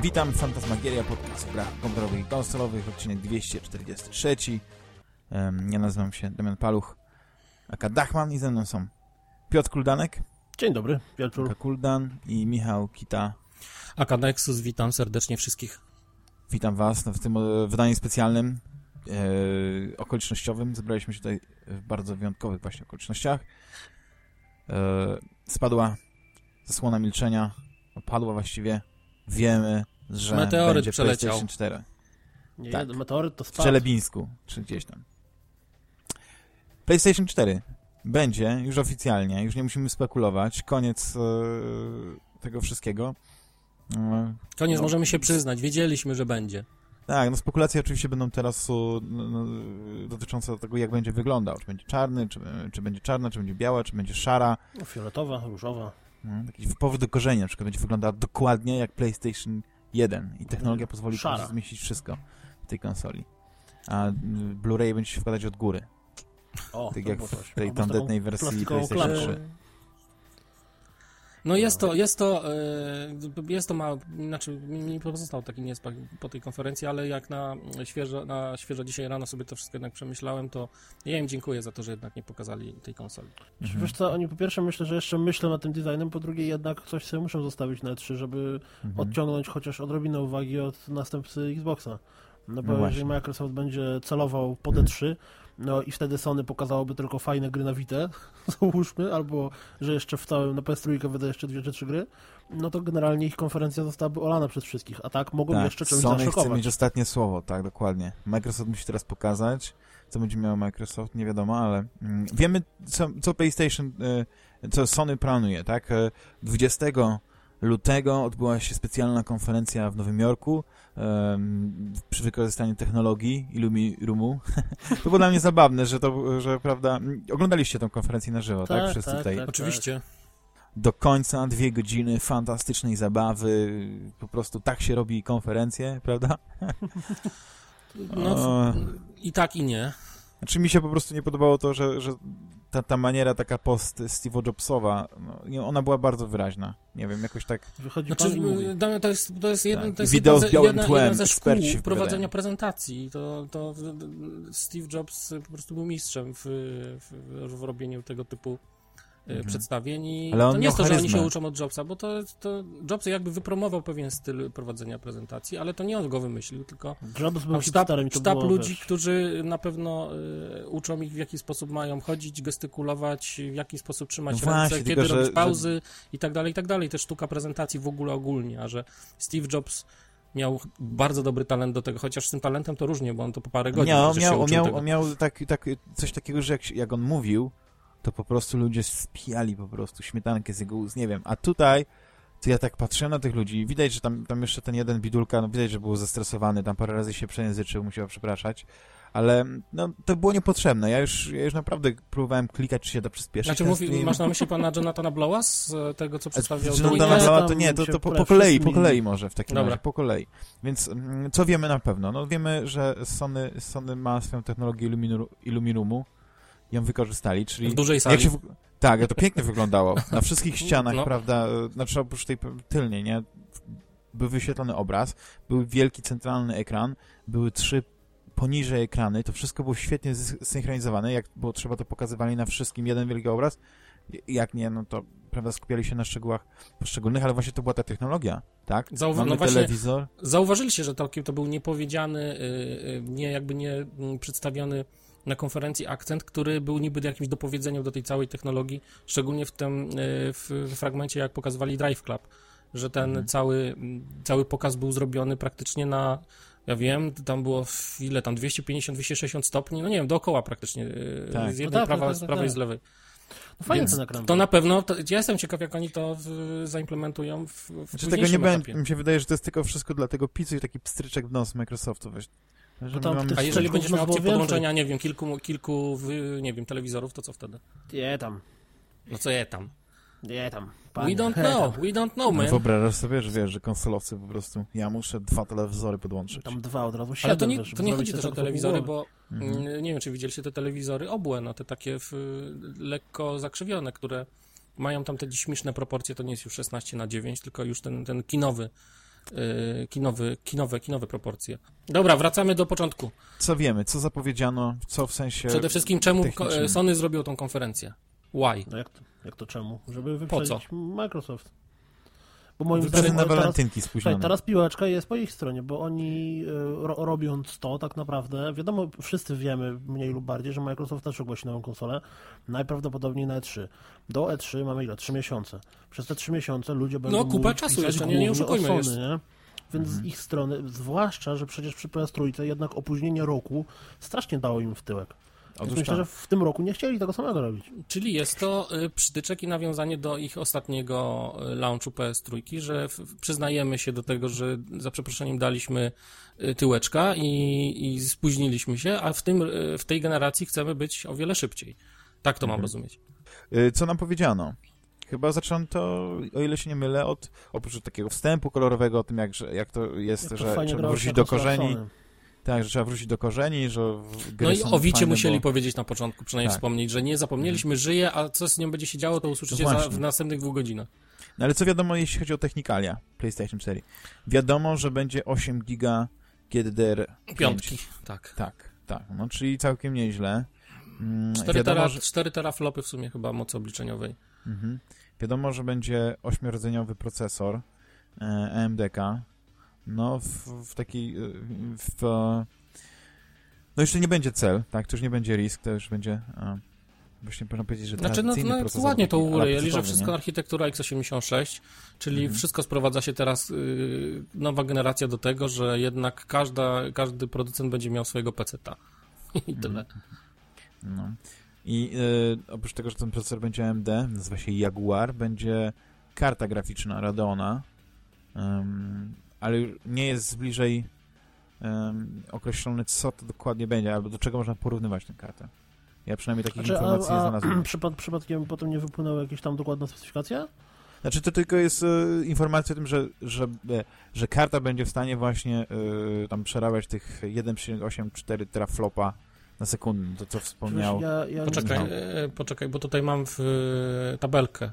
Witam, Fantasmagieria, podcast o grach komputerowych i konsolowych, odcinek 243. Ja nazywam się Damian Paluch, aka Dachman i ze mną są Piotr Kuldanek. Dzień dobry, Piotr. Aka Kuldan i Michał Kita. Aka Nexus, witam serdecznie wszystkich. Witam was w tym e, wydaniu specjalnym, e, okolicznościowym. Zebraliśmy się tutaj w bardzo wyjątkowych właśnie okolicznościach. E, spadła zasłona milczenia, opadła właściwie wiemy, że Meteoryt będzie przeleciał. PlayStation 4. Nie, Tak. meteoryt to W spadł. Czelebińsku, czy gdzieś tam. PlayStation 4 będzie już oficjalnie, już nie musimy spekulować. Koniec e, tego wszystkiego. E, Koniec, No. możemy się przyznać, wiedzieliśmy, że będzie. tak, no spekulacje oczywiście będą teraz no, no, dotyczące tego, jak będzie wyglądał. Czy będzie czarny, czy, czy będzie czarna, czy będzie biała, czy będzie szara. No, fioletowa, różowa. No, Taki do korzenia, na przykład będzie wyglądała dokładnie jak PlayStation 1 i technologia pozwoli po Szara. zmieścić wszystko w tej konsoli. A Blu-ray będzie się wkładać od góry, O, tak jak w tej tandetnej wersji PlayStation klapką. 3. No jest to, jest to, e, jest to ma, znaczy mi pozostał taki niesmak po tej konferencji, ale jak na świeżo, na świeżo dzisiaj rano sobie to wszystko jednak przemyślałem, to ja im dziękuję za to, że jednak nie pokazali tej konsoli. Czy Wiesz co, oni po pierwsze myślę, że jeszcze myślą nad tym designem, po drugie jednak coś sobie muszą zostawić na E3, żeby Mhm. odciągnąć chociaż odrobinę uwagi od następcy Xboxa. No bo No jeżeli. Microsoft będzie celował pod E3, no i wtedy Sony pokazałoby tylko fajne gry na Vita, załóżmy, albo że jeszcze w całym, na PS3 wyda jeszcze dwie czy trzy gry, no to generalnie ich konferencja zostałaby olana przez wszystkich, a tak mogą Tak, jeszcze czymś Sony chce zaszokować. mieć ostatnie słowo, tak, dokładnie. Microsoft musi teraz pokazać, co będzie miał Microsoft, nie wiadomo, ale mm, wiemy, co, co PlayStation, y, co Sony planuje, tak? Y, 20 lutego odbyła się specjalna konferencja w Nowym Jorku em, przy wykorzystaniu technologii Illumirumu. to było dla mnie zabawne, że to, że prawda, oglądaliście tę konferencję na żywo, tak? Tak, Wszyscy tak, tutaj. tak. Oczywiście. Do końca dwie godziny fantastycznej zabawy, po prostu tak się robi konferencje, prawda? No O. i tak i nie. Znaczy mi się po prostu nie podobało to, że, że ta, ta maniera taka post Steve'a Jobsowa, no, ona była bardzo wyraźna. Nie wiem, jakoś tak... Wychodzi Znaczy, y, Damian, to jest, to jest, jeden, Tak. to jest Wideo jedna, z białym jedna, tłem, jedna ze szkół prowadzenia prezentacji. To, to Steve Jobs po prostu był mistrzem w, w, w robieniu tego typu Mhm. przedstawień i Ale on to nie miał jest to, że oni się charyzmę. uczą od Jobsa, bo to, to Jobs jakby wypromował pewien styl prowadzenia prezentacji, ale to nie on go wymyślił, tylko Jobs był sztab, i to sztab było, ludzi, wiesz, którzy na pewno y, uczą ich w jaki sposób mają chodzić, gestykulować, w jaki sposób trzymać No właśnie, ręce, tylko kiedy że- robić że- pauzy i tak dalej, i tak dalej. Też sztuka prezentacji w ogóle ogólnie, a że Steve Jobs miał bardzo dobry talent do tego, chociaż z tym talentem to różnie, bo on to po parę godzin Nie, on przecież się miał, miał, miał tak, tak, coś takiego, że jak, jak on mówił, to po prostu ludzie spijali po prostu śmietankę z jego ust, nie wiem. A tutaj, to ja tak patrzyłem na tych ludzi i widać, że tam, tam jeszcze ten jeden bidulka, no widać, że był zestresowany, tam parę razy się przejęzyczył, musiał przepraszać, ale no, to było niepotrzebne. Ja już, ja już naprawdę próbowałem klikać, czy się da przyspieszyć. Znaczy, mówi, masz na myśli pana Jonathana Blowa z e, tego, co przedstawiał Witness? Blała to nie, to, to po, po kolei, po kolei może w takim Dobra. razie, po kolei. Więc mm, co wiemy na pewno? No wiemy, że Sony, Sony ma swoją technologię Illuminu- Illumirumu, ją wykorzystali, czyli W dużej sali. w... Tak, to pięknie wyglądało. Na wszystkich ścianach, No. prawda, znaczy oprócz tej tylnej, nie? Był wyświetlony obraz, był wielki centralny ekran, były trzy poniżej ekrany, to wszystko było świetnie zsynchronizowane, jak było trzeba to pokazywali na wszystkim jeden wielki obraz, jak nie, no to prawda, skupiali się na szczegółach poszczególnych, ale właśnie to była ta technologia, tak? Zauwa- Mamy no właśnie- telewizor, Zauważyliście, że to, to był niepowiedziany, y, y, nie jakby nie mm, przedstawiony na konferencji akcent, który był niby jakimś dopowiedzeniem do tej całej technologii, szczególnie w tym y, w, fragmencie, jak pokazywali Drive Club, że ten Mhm. cały, cały pokaz był zrobiony praktycznie na, ja wiem, tam było ile tam 250-260 stopni, no nie wiem, dookoła praktycznie, y, Tak. z No jednej tak, prawa, tak, z tak, prawej i tak. z lewej. No fajnie Więc ten ekran. To na pewno, to, ja jestem ciekaw, jak oni to w, zaimplementują w, w Znaczy tego nie późniejszym będzie, etapie. mi się wydaje, że to jest tylko wszystko dla tego picu i taki pstryczek w nos Microsoftu, weź. Że tam też- A jeżeli będziesz miał opcję podłączenia, nie wiem, kilku, kilku w, nie wiem, telewizorów, to co wtedy? Nie tam, No co je tam? nie tam. We Panie. don't know, we don't know, No man. wyobrażasz sobie, że wiesz, że konsolowcy po prostu, ja muszę dwa telewizory podłączyć. Tam dwa od razu, siedem, Ale to nie, wiesz, to nie chodzi też o telewizory, bo Mhm. mm, nie wiem, czy widzieliście te telewizory obłe, no te takie w, lekko zakrzywione, które mają tam te śmieszne proporcje, to nie jest już 16 na 9, tylko już ten, ten kinowy kinowy, kinowe, kinowe proporcje. Dobra, wracamy do początku. Co wiemy, co zapowiedziano, co w sensie... Przede wszystkim czemu. Sony zrobiło tą konferencję? Why? No jak to, jak to czemu? Żeby Po wyprzedzić Microsoft. Bo moim zdaniem na teraz, walentynki Słuchaj, spóźnione. teraz piłeczka jest po ich stronie, bo oni y, ro, robiąc to tak naprawdę, wiadomo, wszyscy wiemy mniej lub bardziej, że Microsoft też ogłosi nową konsolę, najprawdopodobniej na E3. Do E3 mamy ile? Trzy miesiące. Przez te trzy miesiące ludzie będą kupa mówić, czasu jeszcze, nie- nie oszukujmy, o jest- nie? Więc Mhm. z ich strony, zwłaszcza, że przecież przy PS3 jednak opóźnienie roku strasznie dało im w tyłek. Otóż myślę, tak. że w tym roku nie chcieli tego samego robić. Czyli jest to y, przytyczek i nawiązanie do ich ostatniego y, launchu PS3, że przyznajemy się do tego, że za przeproszeniem daliśmy y, tyłeczka i, i spóźniliśmy się, a w, tym, w tej generacji chcemy być o wiele szybciej. Tak to mam Mhm. rozumieć. Co nam powiedziano? Chyba zaczęto, o ile się nie mylę, od oprócz takiego wstępu kolorowego o tym, jak, jak to jest, Jak to że trzeba wrócić do korzeni. Tak, że trzeba wrócić do korzeni, że gry No i o Wicie musieli bo... powiedzieć na początku, przynajmniej Tak. wspomnieć, że nie zapomnieliśmy, żyje, a co z nią będzie się działo, to usłyszycie No za, w następnych dwóch godzinach. No ale co wiadomo, jeśli chodzi o technikalia PlayStation 4? Wiadomo, że będzie 8 giga GDDR. Piątki, tak. Tak, tak, no czyli całkiem nieźle. Mm, 4, wiadomo, tera, że... 4 teraflopy w sumie chyba mocy obliczeniowej. Mhm. Wiadomo, że będzie ośmiordzeniowy procesor e, AMD-ka. No, w, w takiej. e, W, no, jeszcze nie będzie cel, tak? To już nie będzie risk, to już będzie. A, właśnie można powiedzieć, że Znaczy, no, no procesor. ładnie to ujęli, że wszystko nie? architektura x86, czyli Mhm. wszystko sprowadza się teraz, y, nowa generacja do tego, że jednak każda, każdy producent będzie miał swojego peceta. I tyle. No. I e, oprócz tego, że ten procesor będzie AMD, nazywa się Jaguar, będzie karta graficzna Radeona, ale nie jest bliżej em, określone, co to dokładnie będzie, albo do czego można porównywać tę kartę. Ja przynajmniej takich Znaczy, informacji nie a, a znalazłem. przypad, przypadkiem potem nie wypłynęły jakieś tam dokładne specyfikacje? Znaczy to tylko jest e, informacja o tym, że, że, e, że karta będzie w stanie właśnie e, tam przerabiać tych 1,84 teraflopa na sekundę, to co wspomniał. Ja, ja Poczekaj, poczekaj, bo tutaj mam w tabelkę.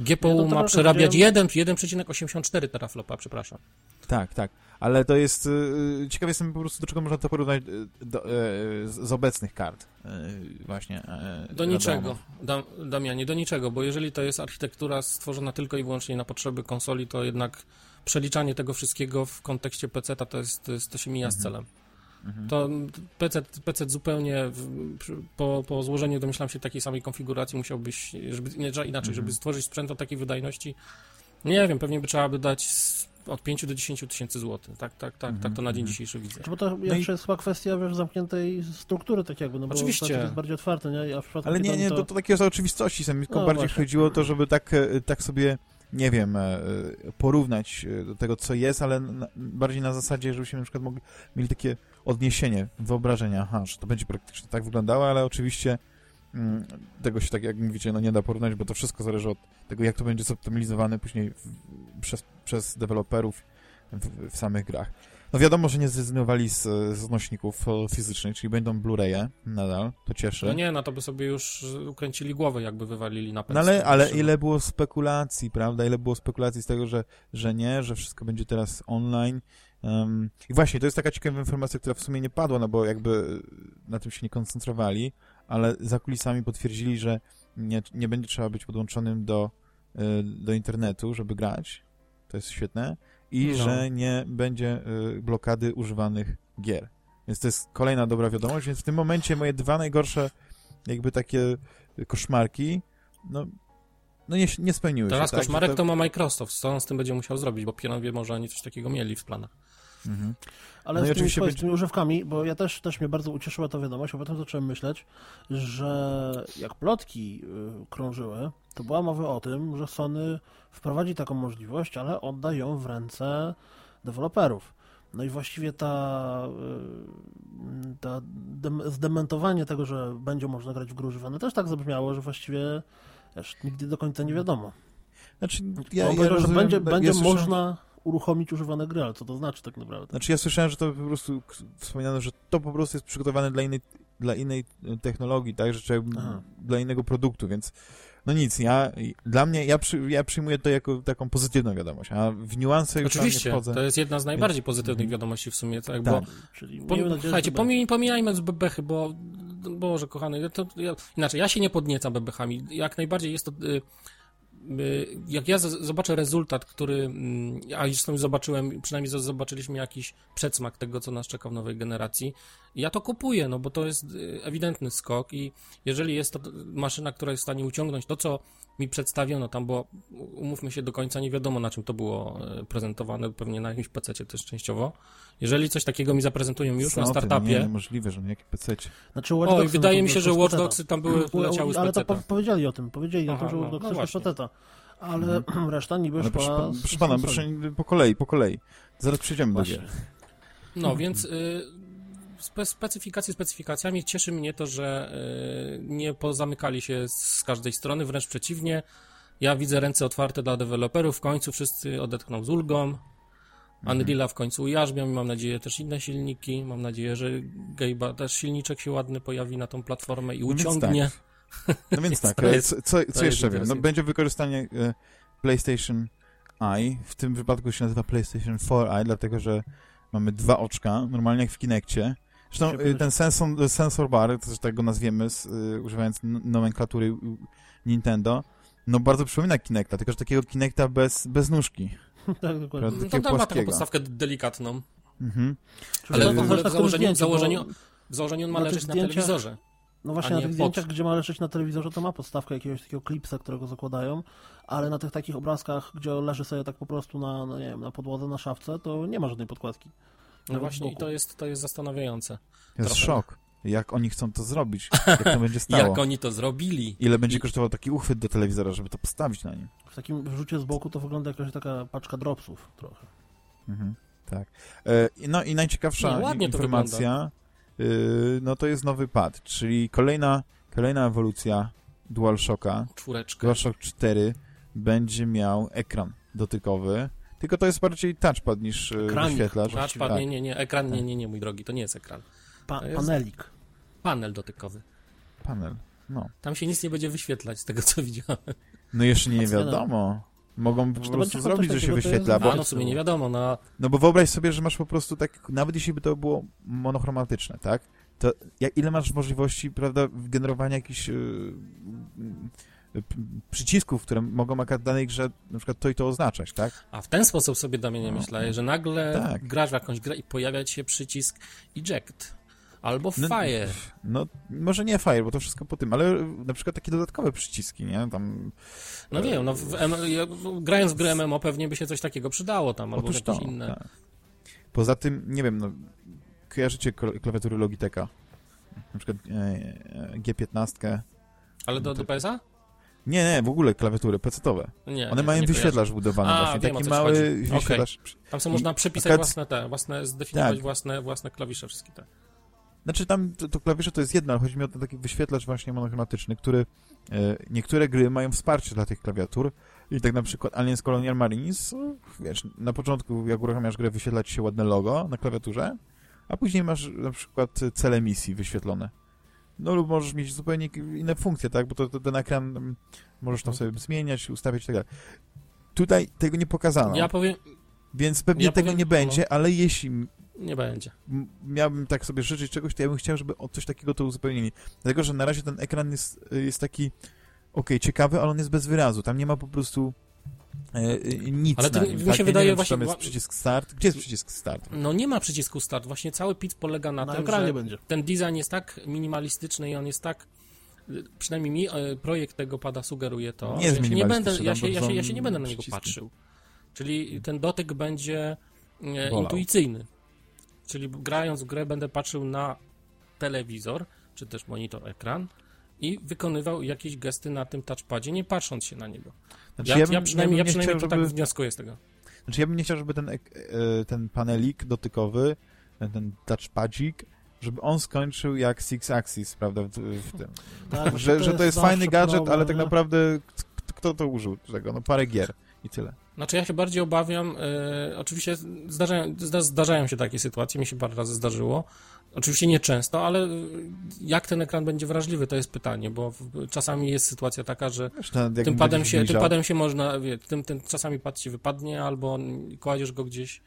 GPU Ja do ma przerabiać widziałem- 1 1,84 teraflopa, przepraszam. Tak, tak. Ale to jest. y, ciekaw jestem po prostu, do czego można to porównać y, do, y, z, z obecnych kart. właśnie. Do niczego, Dam, Damianie, do niczego, bo jeżeli to jest architektura stworzona tylko i wyłącznie na potrzeby konsoli, to jednak przeliczanie tego wszystkiego w kontekście PC to, jest, to, jest, to się mija z Mhm. celem. Mhm. To PC, PC zupełnie w, po, po złożeniu, domyślam się, takiej samej konfiguracji musiałbyś, żeby, nie, inaczej, Mhm. żeby stworzyć sprzęt o takiej wydajności, nie wiem, pewnie by trzeba by dać od 5 do 10 tysięcy złotych. Tak, tak, tak, tak to na dzień Mhm. dzisiejszy widzę. Czy bo to No jeszcze i- jest chyba kwestia wiesz, zamkniętej struktury, tak jakby, no bo Oczywiście. to jest bardziej otwarte, nie? A w przypadku Ale nie, nie, to, to takie z oczywistości. Tylko No bardziej właśnie. chodziło o to, żeby tak, e, tak sobie, nie wiem, e, e, porównać e, do tego, co jest, ale bardziej na zasadzie, żebyśmy na przykład mogli, mieli takie odniesienie, wyobrażenia, aha, że to będzie praktycznie tak wyglądało, ale oczywiście mm, tego się, tak jak mówicie, no nie da porównać, bo to wszystko zależy od tego, jak to będzie zoptymalizowane później w, przez, przez deweloperów w, w samych grach. No wiadomo, że nie zrezygnowali z, z nośników e, fizycznych, czyli będą Blu-raye nadal, to cieszy. No nie, no to by sobie już ukręcili głowę, jakby wywalili na No ale, ale ile było spekulacji, prawda? Ile było spekulacji z tego, że, że nie, że wszystko będzie teraz online. Um, I właśnie, to jest taka ciekawa informacja, która w sumie nie padła, no bo jakby na tym się nie koncentrowali, ale za kulisami potwierdzili, że nie, nie będzie trzeba być podłączonym do, y, do internetu, żeby grać. To jest świetne. I No. że nie będzie y, blokady używanych gier. Więc to jest kolejna dobra wiadomość, więc w tym momencie moje dwa najgorsze jakby takie koszmarki, no, no nie, nie spełniły Teraz się. tak, koszmarek że to ma Microsoft, co on z tym będzie musiał zrobić, bo pionowie może oni coś takiego mieli w planach. Mhm. Ale No z, tymi, z tymi używkami, bo ja też, też mnie bardzo ucieszyła ta wiadomość, a potem zacząłem myśleć, że jak plotki y, krążyły, to była mowa o tym, że Sony wprowadzi taką możliwość, ale odda ją w ręce deweloperów. No i właściwie ta, y, ta dem, zdementowanie tego, że będzie można grać w gry używane, też tak zabrzmiało, że właściwie wiesz, nigdy do końca nie wiadomo. Znaczy, Ja, ja, ja że rozumiem, będzie, ja będzie można uruchomić używane gry, ale co to znaczy tak naprawdę? Znaczy ja słyszałem, że to po prostu wspominano, że to po prostu jest przygotowane dla innej, dla innej technologii, tak, że dla innego produktu, więc no nic, ja, dla mnie, ja, przy, ja przyjmuję to jako taką pozytywną wiadomość, a w niuanse już nie Oczywiście, wchodzę. to jest jedna z najbardziej Więc- pozytywnych Mhm. wiadomości w sumie, tak, Tak. bo Czyli nadzieję, Słuchajcie, pomij, pomijajmy z bebechy, bo Boże kochany, to, ja, inaczej, ja się nie podniecam bebechami. Jak najbardziej jest to... Y, jak ja zobaczę rezultat, który... mm, A zresztą zobaczyłem, przynajmniej zobaczyliśmy jakiś przedsmak tego, co nas czeka w nowej generacji. Ja to kupuję, no bo to jest y, ewidentny skok i jeżeli jest to maszyna, która jest w stanie uciągnąć to, co mi przedstawiono tam, bo umówmy się do końca, nie wiadomo na czym to było e, prezentowane, pewnie na jakimś PC też częściowo. Jeżeli coś takiego mi zaprezentują już Co na startupie, Nie, niemożliwe, że na jakim PC-cie. Znaczy, Watch Oj, wydaje mi się, że Watch. Dogsy tam były, leciały z Ale to PC. po, powiedzieli o tym, powiedzieli o Aha, tym, że no, Watch Dogsy no też PC-ta. Ale reszta niby Ale szła proszę, proszę pana, proszę po kolei, po kolei. Zaraz przejdziemy do Właśnie. gier. No, więc y, specyfikacje specyfikacjami. Cieszy mnie to, że y, nie pozamykali się z każdej strony, wręcz przeciwnie. Ja widzę ręce otwarte dla deweloperów, w końcu wszyscy odetchną z ulgą. Mhm. Unreal'a w końcu ujarzmią i mam nadzieję też inne silniki. Mam nadzieję, że Gabe'a też silniczek się ładny pojawi na tą platformę i No więc uciągnie. No więc tak, To e, jest- co, co, co jeszcze wiem? No, będzie wykorzystanie e, PlayStation Eye, w tym wypadku się nazywa PlayStation 4 Eye, dlatego że mamy dwa oczka, normalnie jak w Kinectie. Zresztą e, ten sensor, sensor bar, to też tak go nazwiemy, z, e, używając nomenklatury Nintendo, no bardzo przypomina Kinecta, tylko że takiego Kinecta bez, bez nóżki. tak, dokładnie. No, tam ma taką podstawkę delikatną. Mhm. Ale to w założeniu, w założeniu, w założeniu on ma leżeć na telewizorze. No właśnie, na tych pod. zdjęciach, gdzie ma leżeć na telewizorze, to ma podstawkę jakiegoś takiego klipsa, którego zakładają, ale na tych takich obrazkach, gdzie leży sobie tak po prostu na, no nie wiem, na podłodze, na szafce, to nie ma żadnej podkładki. No właśnie, i to jest, to jest zastanawiające. Jest Trochę. szok, jak oni chcą to zrobić, jak to będzie stało. Jak oni to zrobili? Ile będzie I- kosztował taki uchwyt do telewizora, żeby to postawić na nim. W takim rzucie z boku to wygląda jak jakaś taka paczka dropsów trochę. Mhm, tak. E, no i najciekawsza to informacja, y, no to jest nowy pad, czyli kolejna, kolejna ewolucja DualShocka, Czwóreczkę. DualShock 4 będzie miał ekran dotykowy, tylko to jest bardziej touchpad niż e, Ekranik. wyświetlacz. Touchpad, Tak. nie, nie, nie, ekran, nie, nie, nie, mój drogi, to nie jest ekran. Pa jest- panelik. Panel dotykowy. Panel, no. Tam się nic nie będzie wyświetlać, z tego co widziałem. No jeszcze nie wiadomo. Mogą po prostu zrobić, że się wyświetla, bo A, no w sumie nie wiadomo, no. No bo wyobraź sobie, że masz po prostu tak, nawet jeśli by to było monochromatyczne, tak? To jak, ile masz możliwości, prawda, generowania jakichś yy, przycisków, które mogą akurat w danej grze na przykład to i to oznaczać, tak? A w ten sposób sobie Damianie No. myślę, że nagle Tak. grasz w jakąś grę i pojawia ci się przycisk eject albo No, fire. No, może nie Fire, bo to wszystko po tym, ale na przykład takie dodatkowe przyciski, nie? Tam... No wiem, no w, M, grając w grę MMO pewnie by się coś takiego przydało tam, albo jakieś to, inne. tak. Poza tym, nie wiem, no, kojarzycie kla- klawiatury Logitecha? Na przykład e, e, G15. Ale do, No do PSA? Nie, nie, w ogóle klawiatury PC-towe. Nie. One nie, mają nie wyświetlacz wbudowany A, właśnie, wiem, taki mały chodzi. Wyświetlacz. kojarzę. Tam sobie można przypisać akurat- własne te, własne, zdefiniować Tak. własne, własne klawisze wszystkie te. Znaczy tam to, to klawisze to jest jedno, ale chodzi mi o ten taki wyświetlacz właśnie monochromatyczny, który e, niektóre gry mają wsparcie dla tych klawiatur i tak na przykład Aliens Colonial Marines, wiesz, na początku jak uruchamiasz grę wyświetla ci się ładne logo na klawiaturze, a później masz na przykład cele misji wyświetlone. No lub możesz mieć zupełnie inne funkcje, tak, bo to, to ten ekran mm, możesz tam sobie zmieniać, ustawiać i tak dalej. Tutaj tego nie pokazano, Ja powiem, więc pewnie ja tego powiem- nie będzie, ale jeśli nie będzie. miałbym tak sobie życzyć czegoś, to ja bym chciał, żeby o coś takiego to uzupełnili. Dlatego, że na razie ten ekran jest, jest taki okej, ciekawy, ale on jest bez wyrazu. Tam nie ma po prostu nic Ale to na mi się tak? Wydaje nie wiem, właśnie- Czy tam jest przycisk start. Gdzie jest przycisk start? No nie ma przycisku start. Właśnie cały pit polega na, Na tym, że będzie. ten design jest tak minimalistyczny i on jest tak przynajmniej mi e, projekt tego pada sugeruje to. Nie że jest ja się nie będę, ja się, ja, się, ja się nie będę na niego przyciski. patrzył. Czyli ten dotyk będzie e, Wolał. intuicyjny. Czyli grając w grę będę patrzył na telewizor, czy też monitor, ekran i wykonywał jakieś gesty na tym touchpadzie, nie patrząc się na niego. Znaczy, Ja, ja, bym- przynajmniej, ja przynajmniej chciał, to tak żeby- wnioskuję z tego. Znaczy, ja bym nie chciał, żeby ten, e, ten panelik dotykowy, ten, ten touchpadzik, żeby on skończył jak Six Axis, prawda, w, w tym. Tak, że, że to jest fajny gadżet, problem, ale tak naprawdę kto to użył tego? No parę gier i tyle. Znaczy ja się bardziej obawiam, e, oczywiście zdarzają, zda, zdarzają się takie sytuacje, mi się parę razy zdarzyło, oczywiście nie często, ale e, jak ten ekran będzie wrażliwy, to jest pytanie, bo czasami jest sytuacja taka, że tym padem, się, tym padem się można, wie, tym, tym czasami pad ci wypadnie, albo kładziesz go gdzieś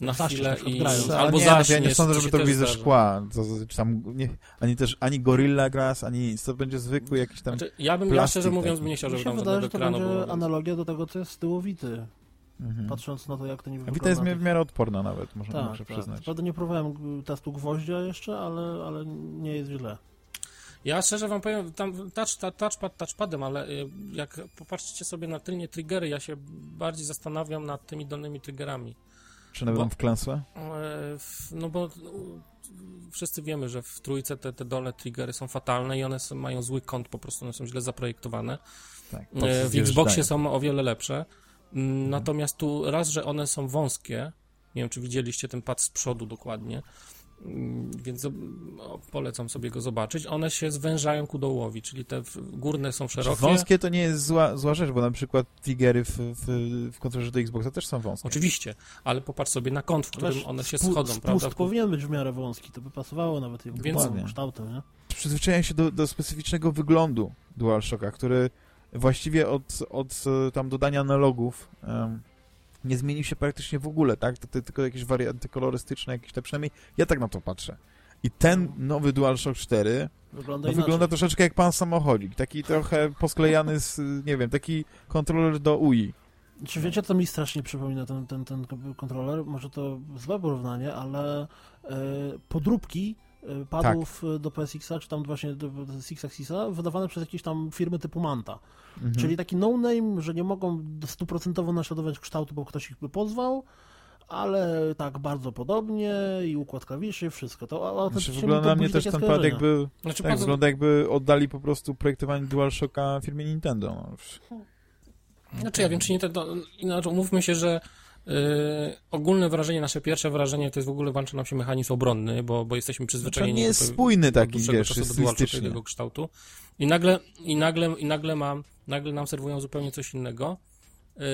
na chwilę i grając. Ale albo nie, no zaśniesz. Ja nie sądzę, żeby to byli ze szkła. To, czy tam, nie, ani też ani Gorilla Glass, ani. To będzie zwykły jakiś tam... Znaczy, ja bym, ja szczerze mówiąc, bym nie chciał, Mi żeby się tam wydaje, że to ekranu będzie było. analogia do tego, co jest tyłowity. Mhm. Patrząc na to, jak to Vita wygląda. jest w miarę odporna nawet, można Tak, muszę tak. przyznać. Prawda nie próbowałem testu gwoździa jeszcze, ale, ale nie jest źle. Ja szczerze wam powiem, tam touch, touch, touchpad touchpadem, ale y, jak popatrzycie sobie na tylnie triggery, ja się bardziej zastanawiam nad tymi dolnymi triggerami. Czy nawet Bo-? E, w- No bo wszyscy wiemy, że w trójce te, te dolne triggery są fatalne i one są, mają zły kąt, po prostu one są źle zaprojektowane. Tak. E, W Xboxie są o wiele lepsze. Mm, Natomiast tu raz, że one są wąskie, nie wiem, czy widzieliście ten pad z przodu dokładnie, Mm, więc polecam sobie go zobaczyć. One się zwężają ku dołowi, czyli te górne są szerokie. wąskie to nie jest zła, zła rzecz, bo na przykład triggery w, w, w kontrolerze do Xboxa też są wąskie. Oczywiście, ale popatrz sobie na kąt, w którym Wiesz, one się schodzą, spust prawda? powinien być w miarę wąski, to by pasowało nawet jego Więc- Więc... kształtem, nie? Przyzwyczajają się do, do specyficznego wyglądu DualShocka, który właściwie od, od e, tam dodania analogów em, nie zmienił się praktycznie w ogóle, tak? To, to, tylko jakieś warianty kolorystyczne, jakieś te przynajmniej ja tak na to patrzę. I ten nowy DualShock 4 Wygląda no, wygląda troszeczkę jak pan samochodzik, taki trochę posklejany z, nie wiem, taki kontroler do UI. Czy wiecie, co mi strasznie przypomina ten, ten, ten kontroler? Może to złe porównanie, ale e, podróbki padów Tak. e, do PSX-a, czy tam właśnie do, do Six Axisa, wydawane przez jakieś tam firmy typu Manta. Mhm. Czyli taki no-name, że nie mogą stuprocentowo naśladować kształtu, bo ktoś ich by pozwał, ale tak bardzo podobnie i układ klawiszy, wszystko. To Znaczy, autentycznie mi wygląda to na mnie też ten pad jakby, Znaczy, tak, wygląda jakby oddali po prostu projektowanie DualShocka firmie Nintendo. No. Znaczy ja wiem, czy nie to inaczej umówmy się, że yy, ogólne wrażenie, nasze pierwsze wrażenie to jest w ogóle włącza nam się mechanizm obronny, bo, bo jesteśmy To przyzwyczajeni nie jest do, spójny taki, wiesz, do stylistycznie. tego kształtu. I nagle, i nagle, i nagle mam, nagle nam serwują zupełnie coś innego. Yy,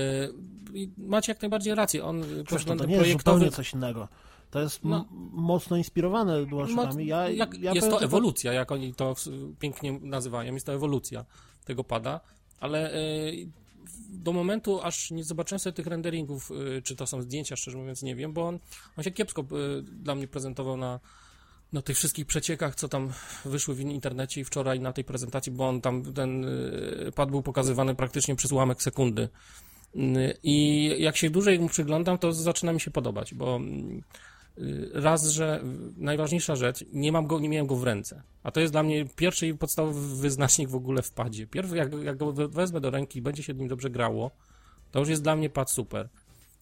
i macie jak najbardziej rację. On yy, pod to, to względem nie jest projektowym zupełnie coś innego. To jest No. mocno inspirowane DualShockami. Ja, ja jest powiem to ewolucja, jak oni to pięknie nazywają, jest to ewolucja tego pada, ale y, do momentu, aż nie zobaczyłem sobie tych renderingów, y, czy to są zdjęcia, szczerze mówiąc nie wiem, bo on, on się kiepsko y, dla mnie prezentował na, na tych wszystkich przeciekach, co tam wyszły w internecie i wczoraj na tej prezentacji, bo on tam, ten y, pad był pokazywany praktycznie przez ułamek sekundy. I jak się dłużej mu przyglądam, to zaczyna mi się podobać, bo raz, że najważniejsza rzecz, nie mam go, nie miałem go w ręce. A to jest dla mnie pierwszy i podstawowy wyznacznik w ogóle w padzie. Pierwszy, jak, jak go we- wezmę do ręki i będzie się nim dobrze grało, to już jest dla mnie pad super.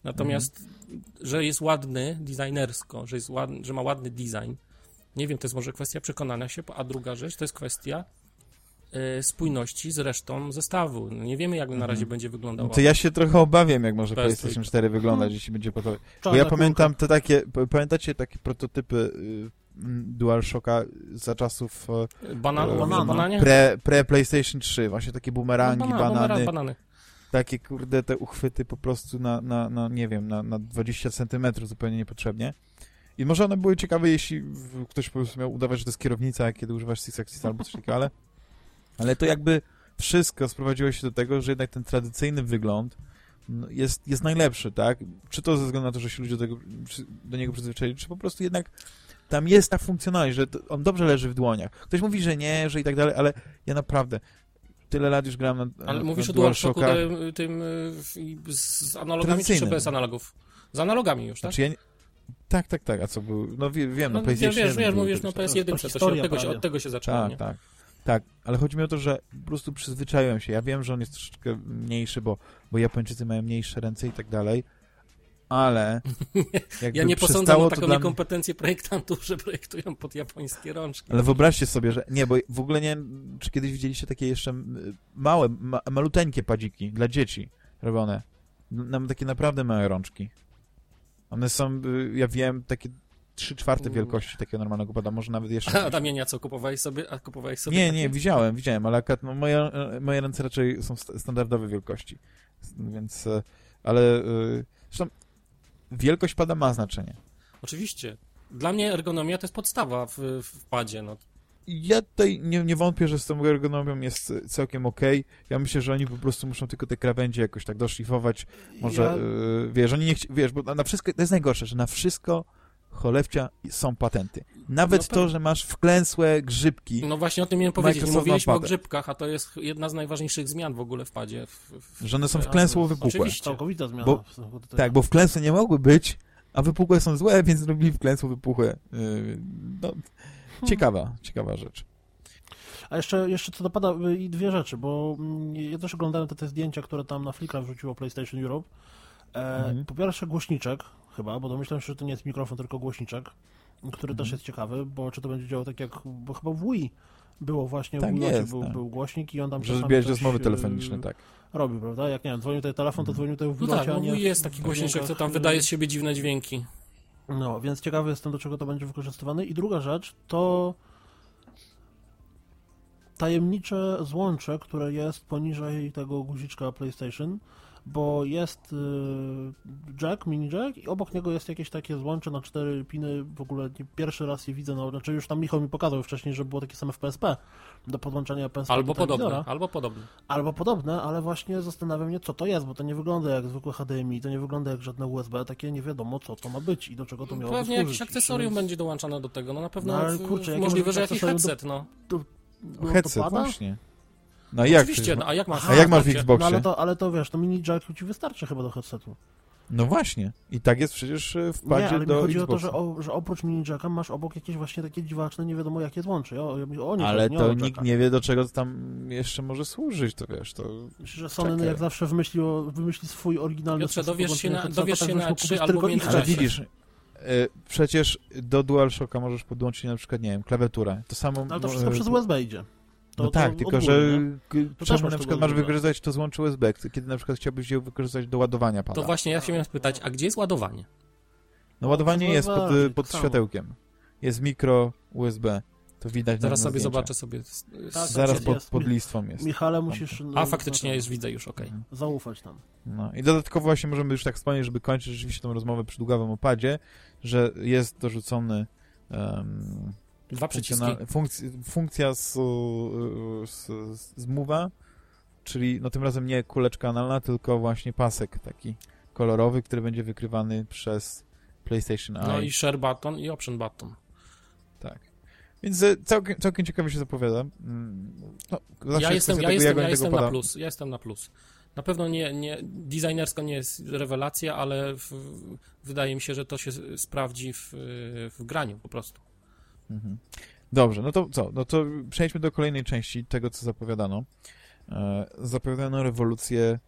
Natomiast, że jest ładny designersko, że, jest ładny, że ma ładny design, nie wiem, to jest może kwestia przekonania się, a druga rzecz to jest kwestia spójności z resztą zestawu. No Nie wiemy, jak na razie będzie No wyglądało. to ja się trochę obawiam, jak może Bez PlayStation trójki. 4 wyglądać, jeśli będzie gotowy. Bo ja pamiętam te takie, pamiętacie takie prototypy y, DualShocka za czasów e, Banan, e, banan, bananie? pre, pre PlayStation 3, właśnie takie bumerangi, No, bana- banany, banany. takie kurde te uchwyty po prostu na, na, na nie wiem, na, na 20 centymetrów zupełnie niepotrzebnie. I może one były ciekawe, jeśli ktoś po prostu miał udawać, że to jest kierownica, kiedy używasz Six Axis albo coś takiego, ale, ale to jakby wszystko sprowadziło się do tego, że jednak ten tradycyjny wygląd no, jest, jest najlepszy, tak? Czy to ze względu na to, że się ludzie do, tego, do niego przyzwyczaili, czy po prostu jednak tam jest ta funkcjonalność, że on dobrze leży w dłoniach. Ktoś mówi, że nie, że i tak dalej, ale ja naprawdę tyle lat już grałem na Ale na, mówisz na o DualShocku tym, tym z analogami czy bez analogów? Z analogami już, tak? Znaczy ja nie... Tak, tak, tak, a co był? No wie, wiem, no, no, PlayStation wiesz, wiesz, 1 wiesz, był mówisz, no kiedyś, PS1, to to, się, od, tego się, od tego się zaczęło, Tak, nie? tak. Tak, ale chodzi mi o to, że po prostu przyzwyczaiłem się. Ja wiem, że on jest troszeczkę mniejszy, bo, bo Japończycy mają mniejsze ręce i tak dalej, ale Ja nie posądzam o taką mnie... niekompetencję projektantów, że projektują pod japońskie rączki. Ale wyobraźcie sobie, że nie, bo w ogóle nie wiem, czy kiedyś widzieliście takie jeszcze małe, ma, maluteńkie padziki dla dzieci robione. Nam takie naprawdę małe rączki. One są, y, ja wiem, takie 3 czwarte Mm. wielkości takiego normalnego pada, może nawet jeszcze. A Damienia, co kupowałeś sobie? A kupowałeś sobie Nie, nie, widziałem, widziałem, ale akurat no, moje, moje ręce raczej są st- standardowe wielkości. Więc, e, ale yy, zresztą wielkość pada ma znaczenie. Oczywiście. Dla mnie ergonomia to jest podstawa w, w padzie. No. Ja tutaj nie, nie wątpię, że z tą ergonomią jest całkiem okej. Okay. Ja myślę, że oni po prostu muszą tylko te krawędzie jakoś tak doszlifować. Może, ja... yy, wiesz, oni nie wiesz, bo na wszystko, to jest najgorsze, że na wszystko cholewcia są patenty. Nawet no to, że masz wklęsłe grzybki. No właśnie o tym miałem powiedzieć. Mówiliśmy o grzybkach, a to jest jedna z najważniejszych zmian w ogóle w padzie. W, w, że one są wklęsło wypukłe. Oczywiście. Całkowita zmiana. Bo, tak, bo wklęsłe nie mogły być, a wypukłe są złe, więc zrobili wklęsło wypukłe. Yy, no, hmm. ciekawa, ciekawa rzecz. A jeszcze, jeszcze co dopada, y, i dwie rzeczy, bo mm, ja też oglądałem te, te zdjęcia, które tam na Flickr wrzuciło PlayStation Europe. E, mhm. Po pierwsze głośniczek chyba, bo domyślam się, że to nie jest mikrofon, tylko głośniczek, który mhm. też jest ciekawy, bo czy to będzie działało tak jak, bo chyba w Wii było właśnie, tak w Wii jest, był, tak. był głośnik i on tam Że zbierać rozmowy telefoniczne, tak. Robi, prawda? Jak nie wiem, dzwonił tutaj telefon, to mhm. dzwonił tutaj w No tak, no Wii jest taki głośniczek, co tam wydaje z siebie dziwne dźwięki. No, więc ciekawy jestem, do czego to będzie wykorzystywane. I druga rzecz to tajemnicze złącze, które jest poniżej tego guziczka PlayStation, bo jest y, jack, mini jack i obok niego jest jakieś takie złącze na cztery piny, w ogóle pierwszy raz je widzę, no, znaczy już tam Michał mi pokazał wcześniej, że było takie same w PSP do podłączania PSP Albo podobne, albo podobne. Albo podobne, ale właśnie zastanawiam mnie, co to jest, bo to nie wygląda jak zwykłe HDMI, to nie wygląda jak żadne USB, takie nie wiadomo, co to ma być i do czego to miało Pewnie jakieś akcesorium będzie dołączane do tego, no na pewno no, ale, kurczę, możliwe, że jakiś headset, do, no. Do, no, headset, właśnie. No jak? Oczywiście, no, a jak masz? A jak masz w Xboxie? No ale to, ale to wiesz, to mini jack ci wystarczy chyba do headsetu. No właśnie. I tak jest przecież w padzie nie, ale do chodzi Xboxa. o to, że, o, że oprócz mini jacka masz obok jakieś właśnie takie dziwaczne, nie wiadomo jakie złącze. O, o nie, ale nie to nikt nie wie, do czego tam jeszcze może służyć, to wiesz, to... Myślę, że Sony Czekaj. jak zawsze wymyśli, wymyśli swój oryginalny Piotrze, dowiesz się na, dowiesz się na 3 albo. Ale widzisz, e, przecież do DualShocka możesz podłączyć na przykład, nie wiem, klawiaturę. To samo... No, ale to wszystko przez USB idzie. To, no tak, to tylko że czemu na przykład masz wykorzystać to złącze USB, kiedy na przykład chciałbyś je wykorzystać do ładowania pada? To właśnie ja się miałem spytać, a gdzie jest ładowanie? No ładowanie jest pod, pod światełkiem. Jest mikro USB. To widać Zaraz na sobie zobaczę sobie. Tak, Zaraz pod, jest. pod listwą jest. Michale, musisz... No, a, faktycznie no, jest, widzę już, okej. Okay. Mhm. Zaufać tam. No i dodatkowo właśnie możemy już tak wspomnieć, żeby kończyć rzeczywiście tą rozmowę przy długawym opadzie, że jest dorzucony um, Dwa przyciski. Funkcja, funkcja z, z, z Move'a, czyli no tym razem nie kuleczka analna, tylko właśnie pasek taki kolorowy, który będzie wykrywany przez PlayStation Eye. No i share button i option button. Tak. Więc e, całkiem, całkiem ciekawie się zapowiada. Mm, no, ja jestem, ja jestem, ja jestem na plus. Ja jestem na plus. Na pewno nie, nie designersko nie jest rewelacja, ale w, wydaje mi się, że to się sprawdzi w, w graniu po prostu. Mhm. Dobrze, no to co? No to przejdźmy do kolejnej części tego, co zapowiadano. E, zapowiadano rewolucję,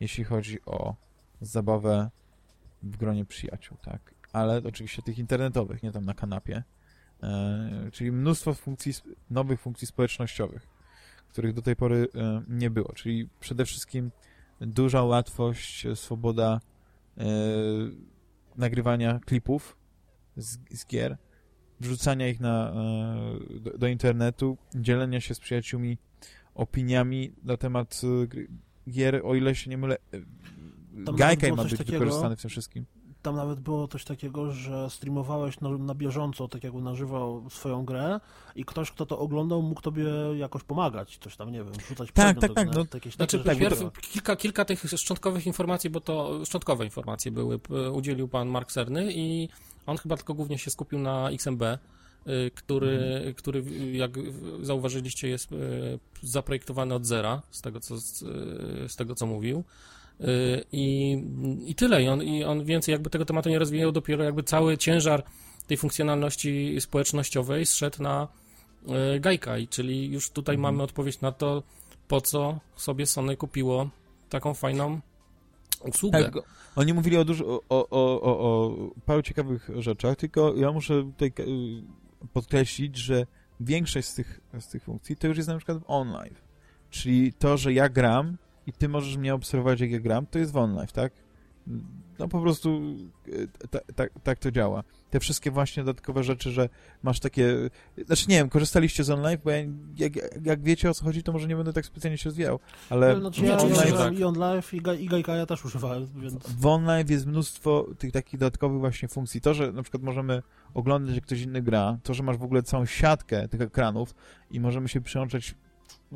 jeśli chodzi o zabawę w gronie przyjaciół, tak? Ale oczywiście tych internetowych, nie tam na kanapie. E, czyli mnóstwo funkcji, nowych funkcji społecznościowych, których do tej pory e, nie było. Czyli przede wszystkim duża łatwość, swoboda nagrywania klipów z, z gier, wrzucania ich na, e, do, do, internetu, dzielenia się z przyjaciółmi opiniami na temat e, gier, o ile się nie mylę. E, tam ma być takiego, wykorzystany w tym wszystkim. Tam nawet było coś takiego, że streamowałeś na, na bieżąco, tak jakby nażywał swoją grę i ktoś, kto to oglądał, mógł tobie jakoś pomagać, coś tam, nie wiem, rzucać Tak, tak, tak. No, jakieś znaczy, tak, kilka, kilka tych szczątkowych informacji, bo to szczątkowe informacje były, udzielił pan Mark Serny i on chyba tylko głównie się skupił na XMB, y, który, mhm. który jak zauważyliście, jest y, zaprojektowany od zera, z tego co, z tego, co mówił. Y, I, I tyle. I on, I on więcej jakby tego tematu nie rozwijał, dopiero jakby cały ciężar tej funkcjonalności społecznościowej zszedł na Gajka, i czyli już tutaj mhm. mamy odpowiedź na to, po co sobie Sony kupiło taką fajną usługę. Tak, oni mówili o, dużo, o, o, o, o paru ciekawych rzeczach, tylko ja muszę tutaj y, podkreślić, że większość z tych, z tych funkcji to już jest na przykład online. Czyli to, że ja gram i ty możesz mnie obserwować, jak ja gram, to jest w online, tak? No po prostu e, ta, ta, tak to działa. Te wszystkie właśnie dodatkowe rzeczy, że masz takie... Znaczy nie wiem, korzystaliście z OnLive, bo ja, jak, jak wiecie o co chodzi, to może nie będę tak specjalnie się rozwijał, ale Znaczy, Nie, ja tak. i OnLive, i, Ga- i Gajka ja też używałem, więc... w OnLive jest mnóstwo tych takich dodatkowych właśnie funkcji. To, że na przykład możemy oglądać, jak ktoś inny gra, to, że masz w ogóle całą siatkę tych ekranów i możemy się przyłączać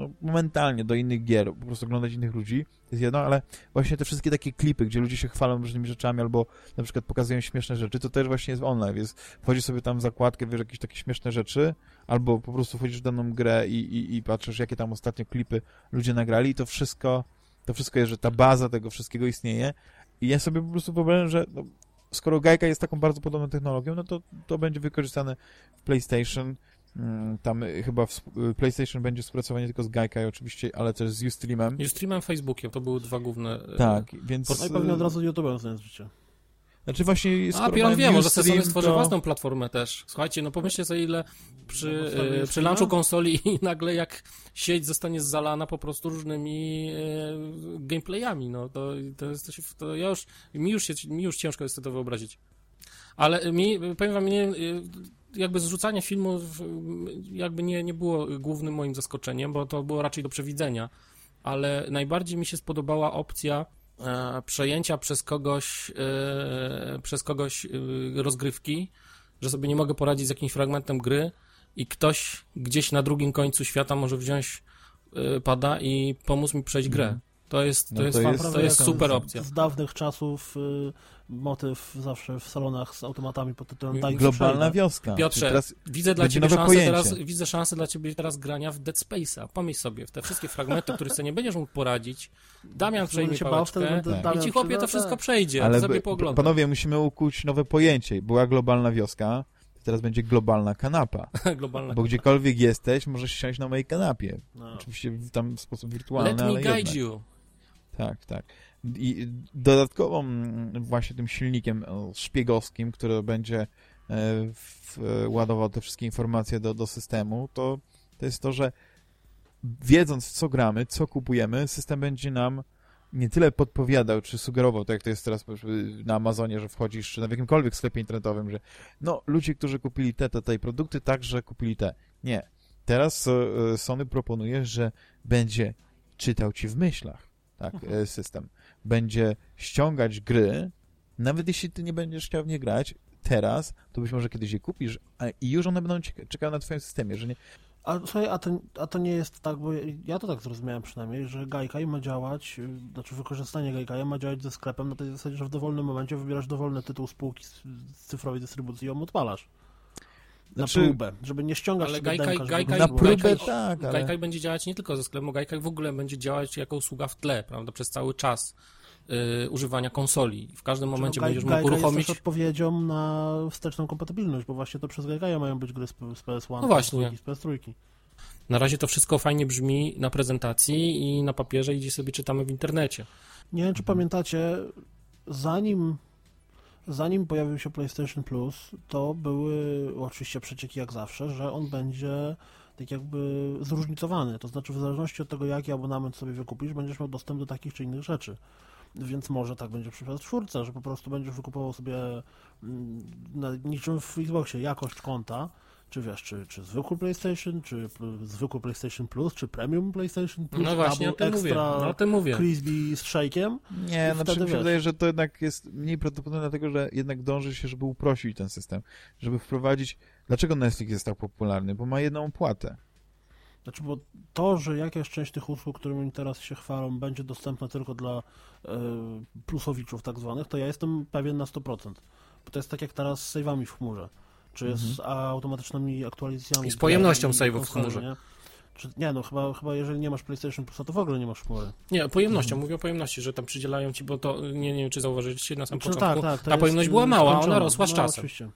no, momentalnie do innych gier, po prostu oglądać innych ludzi, to jest jedno, ale właśnie te wszystkie takie klipy, gdzie ludzie się chwalą różnymi rzeczami albo na przykład pokazują śmieszne rzeczy, to też właśnie jest online, jest, wchodzisz sobie tam w zakładkę, wiesz, jakieś takie śmieszne rzeczy, albo po prostu wchodzisz w daną grę i, i, i patrzysz, jakie tam ostatnio klipy ludzie nagrali i to wszystko, to wszystko jest, że ta baza tego wszystkiego istnieje i ja sobie po prostu wyobrażam, że no, skoro Gajka jest taką bardzo podobną technologią, no to to będzie wykorzystane w PlayStation. Mm, Tam y, chyba y, PlayStation będzie współpracowanie tylko z Gajka, oczywiście, ale też z Ustreamem. I streamem Facebookiem, to były dwa główne... e, Tak, więc... No i pewnie od razu YouTube'em znając życie. Znaczy właśnie... A, Piron wie, może sobie stworzy to- własną platformę też. Słuchajcie, no pomyślcie sobie ile przy, No, e, przy launchu konsoli i nagle jak sieć zostanie zalana po prostu różnymi e, gameplayami, no to, to jest, to, się, to ja już, mi już, się, mi już ciężko jest to wyobrazić. Ale mi, powiem wam, nie, e, jakby zrzucanie filmu jakby nie, nie było głównym moim zaskoczeniem, bo to było raczej do przewidzenia, ale najbardziej mi się spodobała opcja e, przejęcia przez kogoś e, przez kogoś e, rozgrywki, że sobie nie mogę poradzić z jakimś fragmentem gry i ktoś gdzieś na drugim końcu świata może wziąć e, pada i pomóc mi przejść grę. To jest, to No jest, to jest- to jest super opcja. Z dawnych czasów y, motyw zawsze w salonach z automatami pod tytułem Daj Globalna przejdę. wioska. Piotrze, Teraz Widzę dla ciebie szansę pojęcie. teraz, widzę szansę dla ciebie teraz grania w Dead Space'a. Pomyśl sobie, w te wszystkie fragmenty, których sobie nie będziesz mógł poradzić, Damian przejmie się bał, wtedy pałeczkę Tak. i ci chłopie to wszystko tak. przejdzie, Ale to sobie pooglądam. panowie, musimy ukuć nowe pojęcie. Była globalna wioska, teraz będzie globalna kanapa. Globalna. Bo gdziekolwiek jesteś, możesz siąść na mojej kanapie. No. Oczywiście w tam w sposób wirtualny, Let me ale guide jednak. you. Tak, tak. I dodatkową mm, właśnie tym silnikiem e, szpiegowskim, który będzie e, e, ładował te wszystkie informacje do, do systemu, to, to jest to, że wiedząc w co gramy, co kupujemy, system będzie nam nie tyle podpowiadał, czy sugerował, tak jak to jest teraz na Amazonie, że wchodzisz, czy na jakimkolwiek sklepie internetowym, że no, ludzie, którzy kupili te, te, te produkty, także kupili te. Nie. Teraz Sony proponuje, że będzie czytał ci w myślach, tak, e, system. Będzie ściągać gry, nawet jeśli ty nie będziesz chciał w nie grać, teraz, to być może kiedyś je kupisz a, i już one będą czekały na twoim systemie, że nie... A, słuchaj, a, to, a to nie jest tak, bo ja to tak zrozumiałem przynajmniej, że Gaikai ma działać, y, znaczy wykorzystanie Gaikai ma działać ze sklepem na tej zasadzie, że w dowolnym momencie wybierasz dowolny tytuł spółki z cyfrowej dystrybucji i ją odpalasz. Na Znaczy- próbę, żeby nie ściągać Ale żeby Gaikai- go Na próbę tak, ale... Gaikai będzie działać nie tylko ze sklepu, Gaikai w ogóle będzie działać jako usługa w tle, prawda, przez cały czas y, używania konsoli. W każdym momencie Gai- będziesz mógł uruchomić... jest też odpowiedzią na wsteczną kompatybilność, bo właśnie to przez Gaikai mają być gry z, z PS1, No właśnie. z PS3. Na razie to wszystko fajnie brzmi na prezentacji i na papierze i gdzieś sobie czytamy w internecie. Nie wiem, czy pamiętacie, zanim, zanim pojawił się PlayStation Plus, to były oczywiście przecieki jak zawsze, że on będzie tak jakby zróżnicowany. To znaczy, w zależności od tego, jaki abonament sobie wykupisz, będziesz miał dostęp do takich czy innych rzeczy. Więc może tak będzie przy PS4, że po prostu będziesz wykupował sobie mm, niczym w Xboxie jakość konta, czy wiesz, czy, czy zwykły PlayStation, czy p- zwykły PlayStation Plus, czy Premium PlayStation Plus, No właśnie, o double, tym mówię. No, o tym mówię. Crispy z shake'iem. Nie, znaczy wtedy mi się wydaje, że to jednak jest mniej prawdopodobne, dlatego że jednak dąży się, żeby uprościć ten system, żeby wprowadzić... Dlaczego Netflix jest tak popularny? Bo ma jedną opłatę. Znaczy, bo to, że jakaś część tych usług, którymi teraz się chwalą, będzie dostępna tylko dla e, plusowiczów tak zwanych, to ja jestem pewien na 100%. Bo to jest tak jak teraz z save'ami w chmurze. Czy Mhm. z automatycznymi aktualizacjami. I z pojemnością save'ów w chmurze. Nie? Czy, nie, no chyba, chyba jeżeli nie masz PlayStation Plusa, to w ogóle nie masz chmury. Nie, pojemnością, mówię o pojemności, że tam przydzielają ci, bo to, nie, nie wiem, czy zauważyliście na samym Znaczy, początku, tak, tak, ta pojemność była mała, skończona. ona rosła z no, czasem. Oczywiście.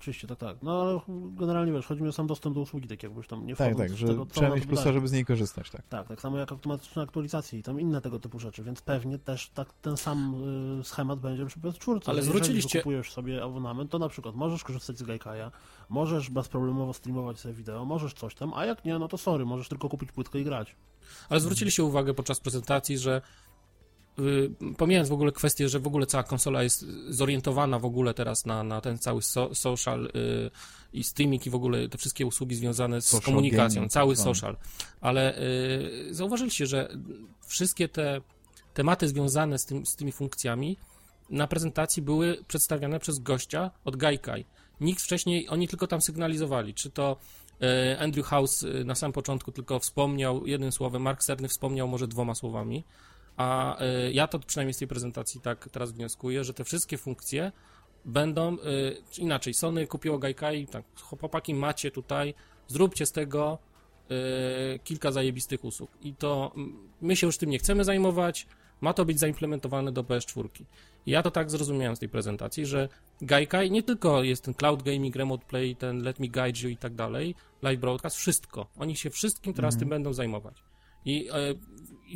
Oczywiście, tak, tak. No ale generalnie wiesz, chodzi mi o sam dostęp do usługi, tak jakbyś tam nie Tak, wchodząc tak, w że tego, trzeba mieć plusa, żeby z niej korzystać, tak. Tak, tak samo jak automatyczne aktualizacje i tam inne tego typu rzeczy, więc pewnie też tak ten sam y, schemat będzie przy PS4. Ale Jeżeli zwróciliście- kupujesz sobie abonament, to na przykład możesz korzystać z Gaikaja, możesz bezproblemowo streamować sobie wideo, możesz coś tam, a jak nie, no to sorry, możesz tylko kupić płytkę i grać. Ale zwróciliście uwagę podczas prezentacji, że pomijając w ogóle kwestię, że w ogóle cała konsola jest zorientowana w ogóle teraz na, na ten cały so, social y, i streaming i w ogóle te wszystkie usługi związane z Social komunikacją, gaming, cały tak social. Ale y, zauważyliście, że wszystkie te tematy związane z, tym, z tymi funkcjami na prezentacji były przedstawiane przez gościa od Gaikai. Nikt wcześniej, oni tylko tam sygnalizowali, czy to e, Andrew House na samym początku tylko wspomniał jednym słowem, Mark Cerny wspomniał może dwoma słowami, a e, ja to przynajmniej z tej prezentacji tak teraz wnioskuję, że te wszystkie funkcje będą, czy inaczej, Sony kupiło Gaikai, tak, chłopaki macie tutaj, zróbcie z tego e, kilka zajebistych usług i to mm, my się już tym nie chcemy zajmować, ma to być zaimplementowane do PS4. I ja to tak zrozumiałem z tej prezentacji, że Gaikai nie tylko jest ten cloud gaming, remote play, ten let me guide you i tak dalej, live broadcast, wszystko. Oni się wszystkim teraz tym będą zajmować. I, e,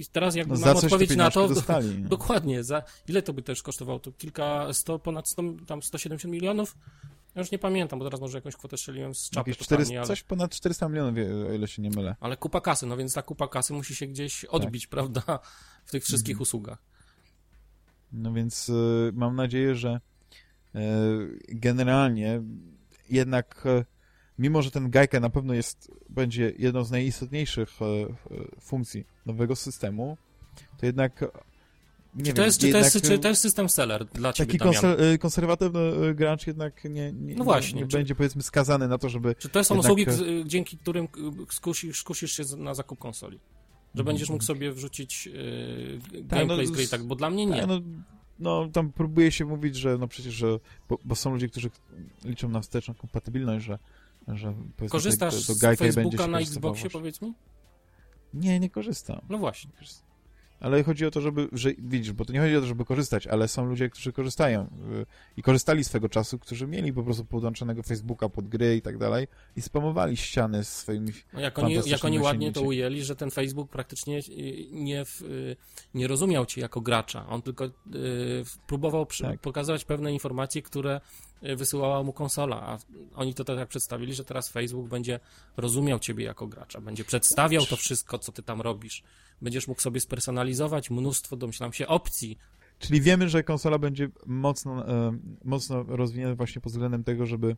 I teraz jak. No, mam odpowiedź na to, dostali. dokładnie, za ile to by też kosztowało? To kilka, sto, ponad 100, tam 170 milionów? Ja już nie pamiętam, bo teraz może jakąś kwotę strzeliłem z czapy Jakieś totalnie, 400, ale... coś ponad 400 milionów, o ile się nie mylę. Ale kupa kasy, no więc ta kupa kasy musi się gdzieś odbić, prawda, w tych wszystkich Mhm. usługach. No więc y, mam nadzieję, że y, generalnie jednak y, mimo, że ten Gaikai na pewno jest, będzie jedną z najistotniejszych y, y, funkcji nowego systemu, to jednak y, nie Czy wiem, to, jest, czy, to jest, czy to jest system seller dla ciebie, taki konser konserwatywny gracz jednak nie, nie, No właśnie, nie, czy- będzie powiedzmy skazany na to, żeby Czy to są Jednak- usługi, dzięki którym skusisz, skusisz się na zakup konsoli? Że Mhm. będziesz mógł sobie wrzucić yy, Tak, gameplay no, z gry tak, bo dla mnie nie. Tak, no, no, tam próbuje się mówić, że no przecież, że, bo, bo są ludzie, którzy liczą na wsteczną kompatybilność, że, że Korzystasz to, to z Facebooka na Xboxie, powiedz mi? Nie, nie korzystam. No właśnie. Ale chodzi o to, żeby, że widzisz, bo to nie chodzi o to, żeby korzystać, ale są ludzie, którzy korzystają y, i korzystali swego czasu, którzy mieli po prostu podłączonego Facebooka pod gry i tak dalej i spamowali ściany swoimi... No jak, oni, jak oni ładnie to ujęli, że ten Facebook praktycznie y, nie, w, y, nie rozumiał cię jako gracza. On tylko y, próbował przy, Tak. pokazywać pewne informacje, które wysyłała mu konsola, a oni to tak przedstawili, że teraz Facebook będzie rozumiał ciebie jako gracza, będzie przedstawiał to wszystko, co ty tam robisz. Będziesz mógł sobie spersonalizować mnóstwo, domyślam się, opcji. Czyli wiemy, że konsola będzie mocno, e, mocno rozwinięta właśnie pod względem tego, żeby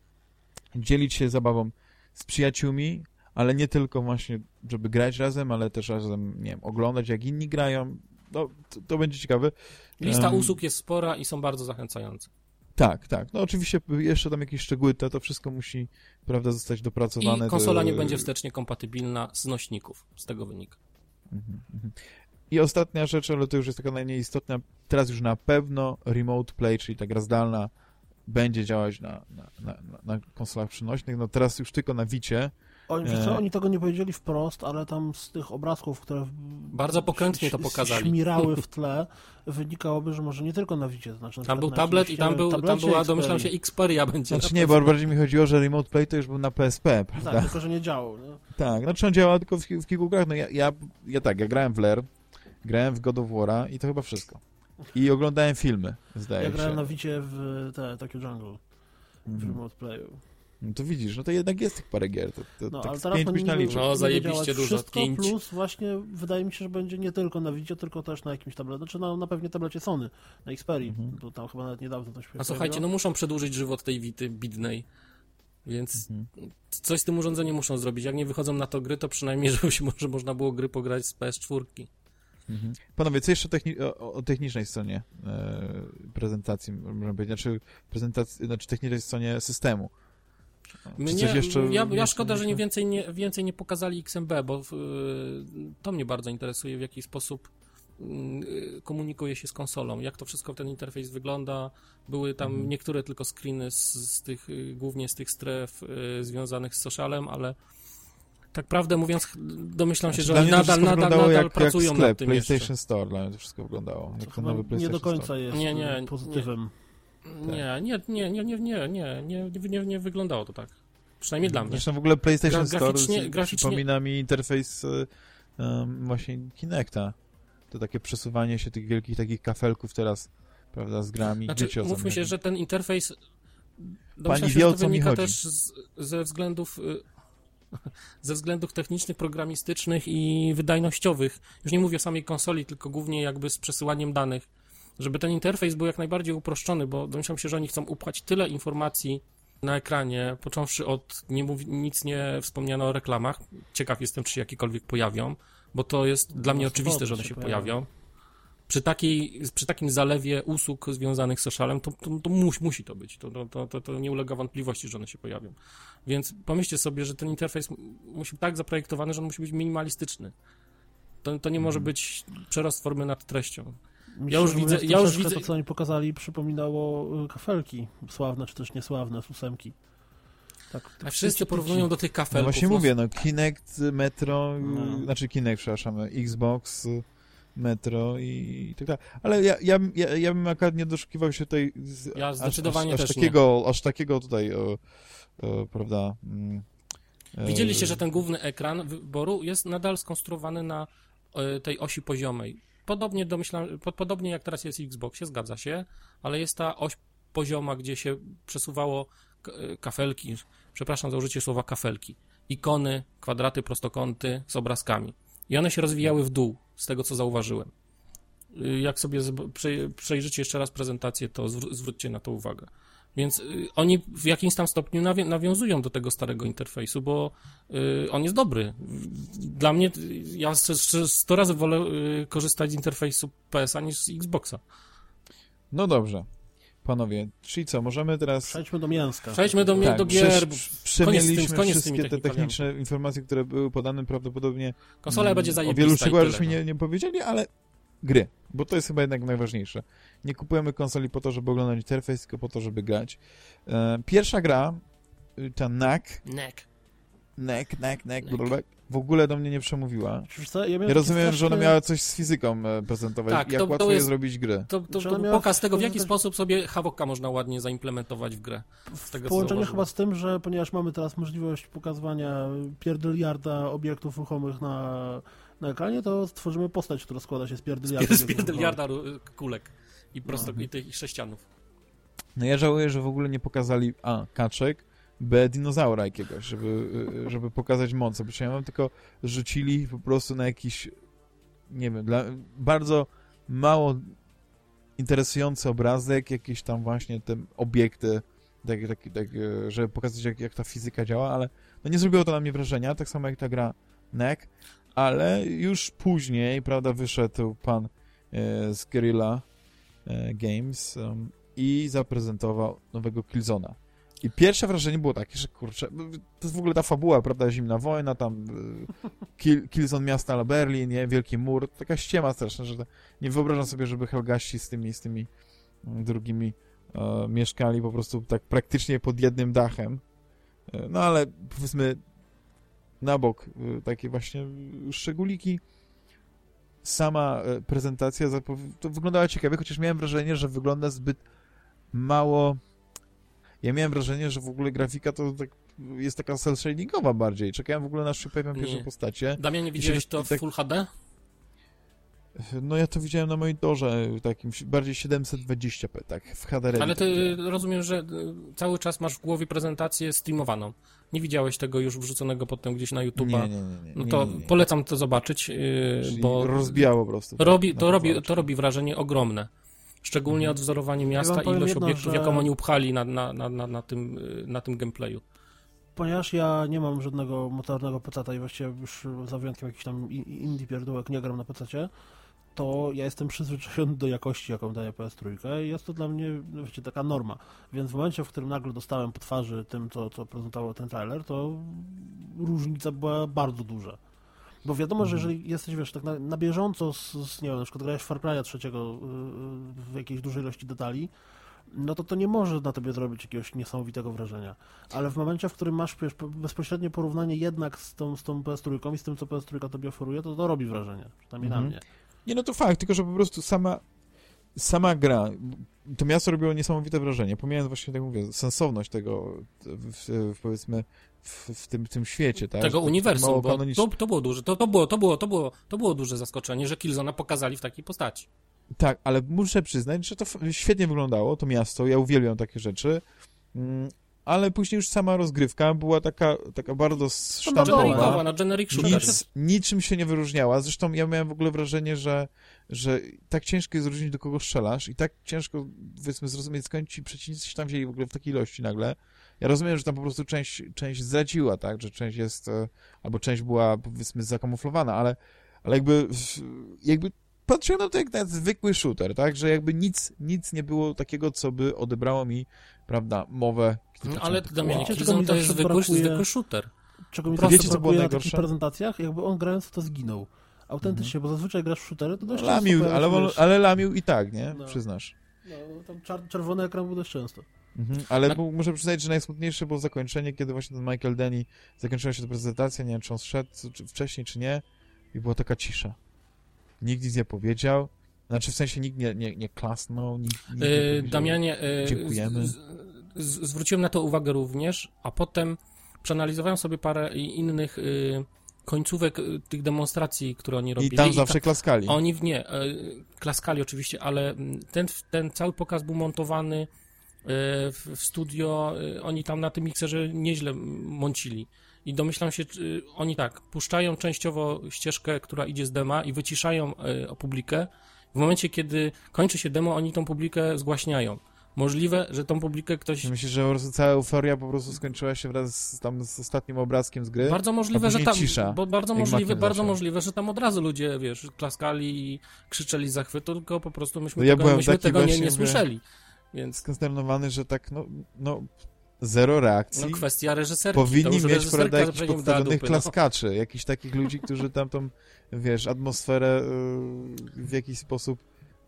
dzielić się zabawą z przyjaciółmi, ale nie tylko właśnie, żeby grać razem, ale też razem, nie wiem, oglądać jak inni grają. No, to, to będzie ciekawe. Lista usług jest spora i są bardzo zachęcające. Tak, tak. No oczywiście jeszcze tam jakieś szczegóły, to, to wszystko musi, prawda, zostać dopracowane. I konsola do- nie będzie wstecznie kompatybilna z nośników, z tego wynika. Mhm, mhm. I ostatnia rzecz, ale to już jest taka najmniej istotna, teraz już na pewno Remote Play, czyli ta gra zdalna, będzie działać na, na, na, na- na konsolach przenośnych. No teraz już tylko na Wicie. Oni, wiesz co, E. oni tego nie powiedzieli wprost, ale tam z tych obrazków, które Bardzo pokrętnie to pokazali. śmirały w tle, wynikałoby, że może nie tylko na Wicie, to znaczy na Tam był tablet i tam, e, był, tam była, domyślam się, Xperia. Będzie. Znaczy na nie, bo bardziej mi chodziło, że Remote Play to już był na PSP, prawda? Tak, tylko że nie działał. Nie? Tak, znaczy on działa tylko w, w kilku grach. No ja, ja, ja tak, ja grałem w Lair, grałem w God of War'a i to chyba wszystko. I oglądałem filmy, zdaje Ja się. grałem na Wicie w te, Tokyo Jungle, w Mhm. Remote Playu. No to widzisz, no to jednak jest tych parę gier. To, to, No, tak ale teraz byś naliczył. No, zajebiście dużo, Wszystko pięć. plus właśnie wydaje mi się, że będzie nie tylko na Wicie, tylko też na jakimś tablecie, znaczy na, na pewnie tablecie Sony, na Xperii, Mhm. bo tam chyba nawet niedawno to się A słuchajcie, no muszą przedłużyć żywot tej Wity bidnej, więc Mhm. coś z tym urządzeniem muszą zrobić. Jak nie wychodzą na to gry, to przynajmniej, żeby się może można było gry pograć z PS4. Mhm. Panowie, co jeszcze techni o, o technicznej stronie e, prezentacji, można powiedzieć, znaczy, prezentacji, znaczy technicznej stronie systemu? Mnie, jeszcze ja, ja nie szkoda, że nie więcej nie, więcej nie pokazali XMB, bo w, y, to mnie bardzo interesuje, w jaki sposób y, komunikuje się z konsolą, jak to wszystko ten interfejs wygląda. Były tam Mhm. niektóre tylko screeny z, z tych, y, głównie z tych stref y, związanych z socialem, ale tak prawdę mówiąc, domyślam się, Znaczy, że to nadal, nadal, nadal jak, pracują jak sklep, nad tym PlayStation jeszcze. Store, dla mnie to wszystko wyglądało. To Jak ten chyba nowy nie PlayStation do końca Store. jest Nie, nie, pozytywem. Nie, nie, nie, nie, nie, nie, nie, nie, nie, nie wyglądało to tak. Przynajmniej dla mnie. Zresztą w ogóle PlayStation Gra- Store graficznie- graficznie- przypomina mi interfejs em, właśnie Kinecta. To takie przesuwanie się tych wielkich takich kafelków teraz, prawda, z grami. Znaczy, Wiecie mówmy mi się, że ten interfejs Pani wie, o co mi wynika chodzi. też z, ze względów y, Ze względów technicznych, programistycznych i wydajnościowych. Już nie mówię o samej konsoli, tylko głównie jakby z przesyłaniem danych. Żeby ten interfejs był jak najbardziej uproszczony, bo domyślam się, że oni chcą upchać tyle informacji na ekranie, począwszy od, nie nic nie wspomniano o reklamach. Ciekaw jestem, czy się jakiekolwiek pojawią, bo to jest dla mnie No, oczywiste, że one się się pojawią. pojawią. Przy, takiej, przy takim zalewie usług związanych z socialem, to, to, to musi, musi to być. To, to, to, to nie ulega wątpliwości, że one się pojawią. Więc pomyślcie sobie, że ten interfejs musi być tak zaprojektowany, że on musi być minimalistyczny. To, to nie może być przerost formy nad treścią. Myślę, już widzę- ja już widzę- To, co oni pokazali, przypominało y, kafelki. Sławne, czy też niesławne, z ósemki. Tak, A wszyscy porównują do tych No kafelków. właśnie mówię, no Kinect, Metro, No. y, znaczy Kinect, przepraszam, Xbox, y, Metro i, i tak dalej. Ale ja, ja, bym- ja, ja bym akurat nie doszukiwał się tutaj z, Ja aż, zdecydowanie aż, aż też takiego, aż takiego tutaj, o, o, prawda... mm, e, Widzieliście, że ten główny ekran wyboru jest nadal skonstruowany na e, tej osi poziomej. Podobnie domyślam, po- podobnie jak teraz jest w Xboxie, zgadza się, ale jest ta oś pozioma, gdzie się przesuwało e, kafelki, przepraszam za użycie słowa kafelki, ikony, kwadraty, prostokąty z obrazkami. I one się rozwijały w dół, z tego co zauważyłem. Y, Jak sobie przejrzycie jeszcze raz prezentację, to zwr- zwróćcie na to uwagę. Więc y, oni w jakimś tam stopniu nawią- nawiązują do tego starego interfejsu, bo y, on jest dobry. Dla mnie, y, ja 100 razy wolę y, korzystać z interfejsu PS-a niż z Xboxa. No dobrze. Panowie, czyli co, możemy teraz... Przejdźmy do mięska. Przejdźmy do, Tak, do gier. Przemieliśmy wszystkie te techniczne informacje, które były podane prawdopodobnie Konsola będzie zajebista. O wielu szczegółach żeśmy no. nie, nie powiedzieli, ale gry, bo to jest chyba jednak najważniejsze. Nie kupujemy konsoli po to, żeby oglądać interfejs, tylko po to, żeby grać. E, pierwsza gra, y, ta NAC, Nek. NAC, NAC, NAC, NAC. w ogóle do mnie nie przemówiła. Co, ja, Ja rozumiem, że ona miała coś z fizyką e, prezentować. Tak, Jak to- to łatwo jest- jest zrobić grę. To, to, Że to miała pokaz tego, w jaki sposób sobie Havoka można ładnie zaimplementować w grę. Z tego, W co połączeniu chyba z tym, że ponieważ mamy teraz możliwość pokazywania pierdyliarda obiektów ruchomych na, na ekranie, to stworzymy postać, która składa się z pierdyliarda. Z pierdyliarda kulek i prosto No. i tych sześcianów. No ja żałuję, że w ogóle nie pokazali A. Kaczek, B. Dinozaura jakiegoś, żeby, żeby pokazać moce, bo ja mam tylko rzucili po prostu na jakiś nie wiem, dla, bardzo mało interesujący obrazek, jakieś tam właśnie te obiekty, tak, tak, tak, żeby pokazać jak, jak ta fizyka działa, ale no nie zrobiło to na mnie wrażenia, tak samo jak ta gra NEC, ale już później, prawda, wyszedł pan e, z Guerrilla e, Games i zaprezentował nowego Killzona. I pierwsze wrażenie było takie, że kurczę, to jest w ogóle ta fabuła, prawda, zimna wojna, tam y, Kill, Killzone miasta na Berlin, nie, wielki mur, taka ściema straszna, że nie wyobrażam sobie, żeby Helgaści z tymi, z tymi mm, drugimi e, mieszkali po prostu tak praktycznie pod jednym dachem. E, no ale powiedzmy na bok e, takie właśnie szczególiki. Sama e, prezentacja to wyglądała ciekawie, chociaż miałem wrażenie, że wygląda zbyt mało ja miałem wrażenie, że w ogóle grafika to tak jest taka cel shadingowa bardziej. Czekałem w ogóle na szybką pierwszą Nie. postacie. Damianie, widziałeś się to w tak- Full HD? No ja to widziałem na monitorze takim bardziej 720p, tak, w HDR. Ale ty y, rozumiem, że y, cały czas masz w głowie prezentację streamowaną. Nie widziałeś tego już wrzuconego potem gdzieś na Nie, YouTube'a. nie, nie, nie, No nie, to nie, nie. polecam to zobaczyć, yy, Czyli bo rozbijało po prostu. robi, na to, robi, to robi wrażenie ogromne. Szczególnie Mhm. odwzorowanie miasta wam i ilość jedno, obiektów, że- jaką oni upchali na, na, na, na, na, tym, y, na tym gameplayu. Ponieważ ja nie mam żadnego motornego peceta i właściwie już za wyjątkiem jakichś tam indie pierdółek nie gram na pececie, to ja jestem przyzwyczajony do jakości, jaką daje PS3 i jest to dla mnie no, wiecie, taka norma. Więc w momencie, w którym nagle dostałem po twarzy tym, co, co prezentował ten trailer, to różnica była bardzo duża. Bo wiadomo, że Mhm. jeżeli jesteś, wiesz, tak na, na bieżąco z, z, nie wiem, na przykład grałeś Far Cry'a trzeciego yy, w jakiejś dużej ilości detali, no to to nie może na tobie zrobić jakiegoś niesamowitego wrażenia. Ale w momencie, w którym masz wiesz, po- bezpośrednie porównanie jednak z tą, z tą PS3 i z tym, co PS3 tobie oferuje, to to robi wrażenie. Przynajmniej Mhm. na mnie. Nie, no to fakt, tylko że po prostu sama, sama gra, to miasto robiło niesamowite wrażenie, pomijając właśnie, tak mówię, sensowność tego, w, w, powiedzmy, w, w tym, tym świecie, tak? Tego uniwersum, bo kanoniczne. to, to było duże, to, to, było, to, było, to, było, to było duże zaskoczenie, że Killzona pokazali w takiej postaci. Tak, ale muszę przyznać, że to świetnie wyglądało, to miasto, ja uwielbiam takie rzeczy, mm, ale później już sama rozgrywka była taka, taka bardzo sztampowa. na generic. Nic, niczym się nie wyróżniała. Zresztą ja miałem w ogóle wrażenie, że, że tak ciężko jest zrozumieć, do kogo strzelasz i tak ciężko, powiedzmy, zrozumieć, skąd ci przeciwnicy się tam wzięli w ogóle w takiej ilości nagle. Ja rozumiem, że tam po prostu część, część zdradziła, tak, że część jest, e, albo część była, powiedzmy, zakamuflowana, ale, ale jakby, jakby patrzyłem na to jak na zwykły shooter, tak, że jakby nic, nic nie było takiego, co by odebrało mi, prawda, mowę. No, ale to. Damianie, mi to jest zawsze zwykły, brakuje? zwykły shooter. Czego mi Wiecie, co było na takich najgorsze? prezentacjach, jakby on grając w to zginął. Autentycznie, bo zazwyczaj grasz w shootery, to dość często Lamił, pojawia ale, wiesz, ale lamił i tak, nie? No. Przyznasz. No, tam czar- czerwony ekran był dość często. Mhm. Ale muszę przyznać, że najsmutniejsze było zakończenie, kiedy właśnie ten Michael Denny zakończyła się ta prezentacja, nie wiem, czy on szedł czy wcześniej, czy nie, i była taka cisza. Nikt nic nie powiedział, znaczy w sensie nikt nie, nie, nie klasnął, nikt, nikt nie Yy. Damianie, yy, Dziękujemy. z- z- zwróciłem na to uwagę również, a potem przeanalizowałem sobie parę i- innych yy, końcówek yy, tych demonstracji, które oni I robili. tam ta- zawsze klaskali. Oni w nie, e, klaskali oczywiście, ale mm, ten, ten cały pokaz był montowany w, w studio, oni tam na tym mikserze nieźle mącili. I domyślam się, czy oni tak, puszczają częściowo ścieżkę, która idzie z dema i wyciszają o publikę. W momencie, kiedy kończy się demo, oni tą publikę zgłaśniają. Możliwe, że tą publikę ktoś... Myślę, że po prostu cała euforia po prostu skończyła się wraz z, tam z ostatnim obrazkiem z gry. Bardzo możliwe, że tam, cisza, bo bardzo możliwe, bardzo zaczął. możliwe, że tam od razu ludzie, wiesz, klaskali i krzyczeli z zachwytu, tylko po prostu myśmy No ja tego, myśmy tego nie, nie słyszeli. Więc Skonsternowany, że tak, no, no zero reakcji. No kwestia reżyserki. Powinni mieć prawda, jakichś podstawionych dupy, no. klaskaczy, jakichś takich ludzi, którzy tam tą, wiesz, atmosferę y, w jakiś sposób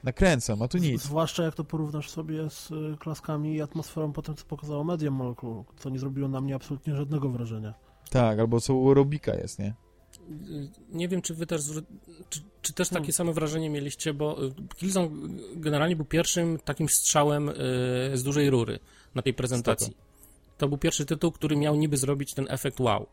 nakręcą, a tu nic. Zwłaszcza jak to porównasz sobie z y, klaskami i atmosferą po tym, co pokazało Media Molecule, co nie zrobiło na mnie absolutnie żadnego wrażenia. Tak, albo co u Robika jest, nie? Nie wiem, czy wy też, czy, czy też takie Hmm. same wrażenie mieliście, bo y, Killzone generalnie był pierwszym takim strzałem y, z dużej rury na tej prezentacji. To był pierwszy tytuł, który miał niby zrobić ten efekt wow.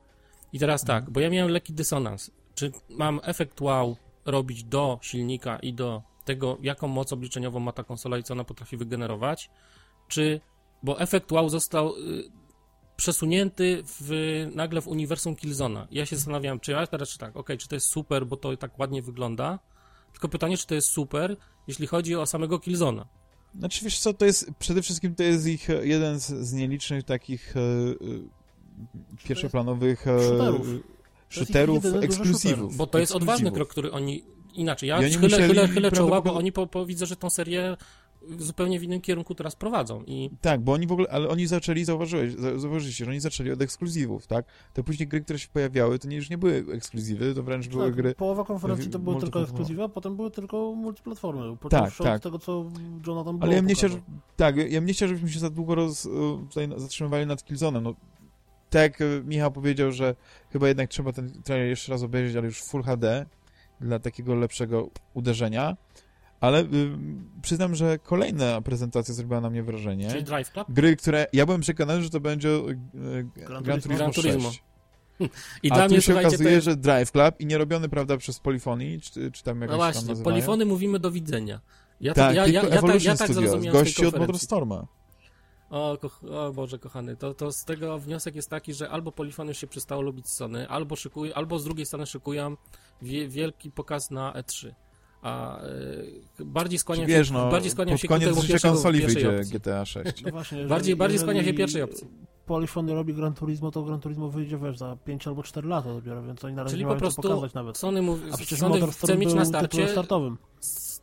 I teraz tak, bo ja miałem lekki dysonans. Czy mam efekt wow robić do silnika i do tego, jaką moc obliczeniową ma ta konsola i co ona potrafi wygenerować, czy, bo efekt wow został y, przesunięty w, nagle w uniwersum Killzona. Ja się zastanawiałem, czy ja teraz, czy tak, okej, czy to jest super, bo to tak ładnie wygląda, tylko pytanie, czy to jest super, jeśli chodzi o samego Killzona. Znaczy, wiesz co, to jest, przede wszystkim to jest ich e, jeden z, z nielicznych takich e, e, pierwszoplanowych e, Shooterów. ekskluzywów. Bo to jest odważny krok, który oni, inaczej, ja oni chylę, chylę, chylę czoła, bo oni po, po, widzę, że tą serię zupełnie w innym kierunku teraz prowadzą i Tak, bo oni w ogóle, ale oni zaczęli, zauważyłeś, za- zauważyliście, że oni zaczęli od ekskluzywów, tak? Te później gry, które się pojawiały, to nie, już nie były ekskluzywy, to wręcz były Tak, gry... połowa konferencji to były tylko ekskluzywy, a potem były tylko multiplatformy. Tak, Począwszy tak. od tego, co Jonathan Ale ja bym nie chciał, tak, ja bym nie chciał, żebyśmy się za długo roz, tutaj zatrzymywali nad Killzone'em, no. Tak jak e, Michał powiedział, że chyba jednak trzeba ten trailer jeszcze raz obejrzeć, ale już w Full HD, dla takiego lepszego uderzenia, ale y, przyznam, że kolejna prezentacja zrobiła na mnie wrażenie. czyli Drive Club. Gry, które, ja byłem przekonany, że to będzie y, Gran, Gran Turismo, Gran Turismo. 6. I A tu się okazuje, że Drive Club i nie robiony, prawda, przez Polyphony, czy, czy tam jakoś no tam właśnie, nazywają. polifony mówimy do widzenia. Ja, Tak, ja, ja, tylko ja, tak, ja tak zrozumiałem gości od. Motorstorma. O, o Boże, kochany, to, to z tego wniosek jest taki, że albo Polifon już się przestało lubić Sony, albo szykuje, albo z drugiej strony szykują wie, wielki pokaz na E3. A y, bardziej skłaniam Wiesz, się, no, bardziej skłaniam pod się koniec ku temu życia konsoli wyjdzie opcji. GTA 6. No właśnie, jeżeli- Bardziej, bardziej skłania się pierwszej opcji. Polyphony robi Gran Turismo, to Gran Turismo wyjdzie, wiesz, za 5 albo 4 lata dopiero, więc oni na razie Czyli nie po prostu pokazać nawet. Sony, mówi, A przecież Sony chce mieć na starcie startowym.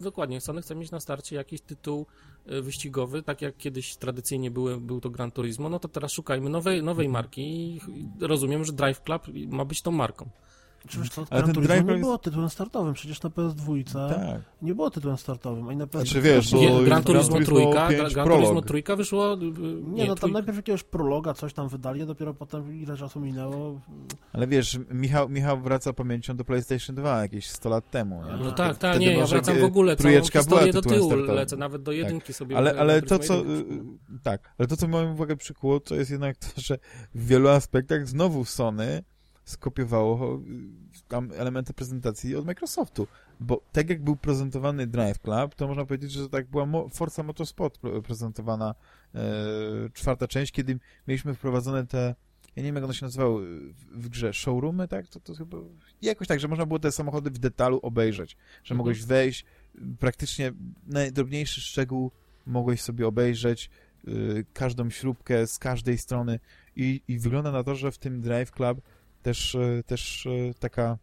Dokładnie, Sony chce mieć na starcie jakiś tytuł y, wyścigowy, tak jak kiedyś tradycyjnie były, był to Gran Turismo, no to teraz szukajmy nowej, nowej Mhm. marki i rozumiem, że Drive Club ma być tą marką. Wiesz co, Ale Gran ten Drive nie jest- było tytułem startowym, przecież na PS2 Tak. nie było tytułem startowym, ani na PS2. Znaczy, wiesz, nie, bo- Gran, Gran Turismo trójka, 5 Gra- Gran. Turismo trójka wyszło... y, nie, no tam trójka- najpierw jakiegoś prologa, coś tam wydali, a dopiero potem ile czasu minęło. Ale wiesz, Michał, Michał wraca pamięcią do PlayStation 2 jakieś 100 lat temu. Nie? No tak, tak, nie, ja wracam w ogóle całą historię do tyłu, startowym. lecę nawet do jedynki sobie. Ale, ale to, co... jedynki. y, Tak, ale to, co moją uwagę przykuło, to jest jednak to, że w wielu aspektach znowu Sony skopiowało y, tam elementy prezentacji od Microsoftu. Bo tak jak był prezentowany Drive Club, to można powiedzieć, że tak była Forza Motorsport pre- prezentowana e, czwarta część, kiedy mieliśmy wprowadzone te ja nie wiem, jak one się nazywały w, w grze, showroomy, tak? To, to chyba jakoś tak, że można było te samochody w detalu obejrzeć, że Mhm. mogłeś wejść, praktycznie najdrobniejszy szczegół mogłeś sobie obejrzeć, y, każdą śrubkę z każdej strony i, i wygląda na to, że w tym Drive Club też, y, też y, taka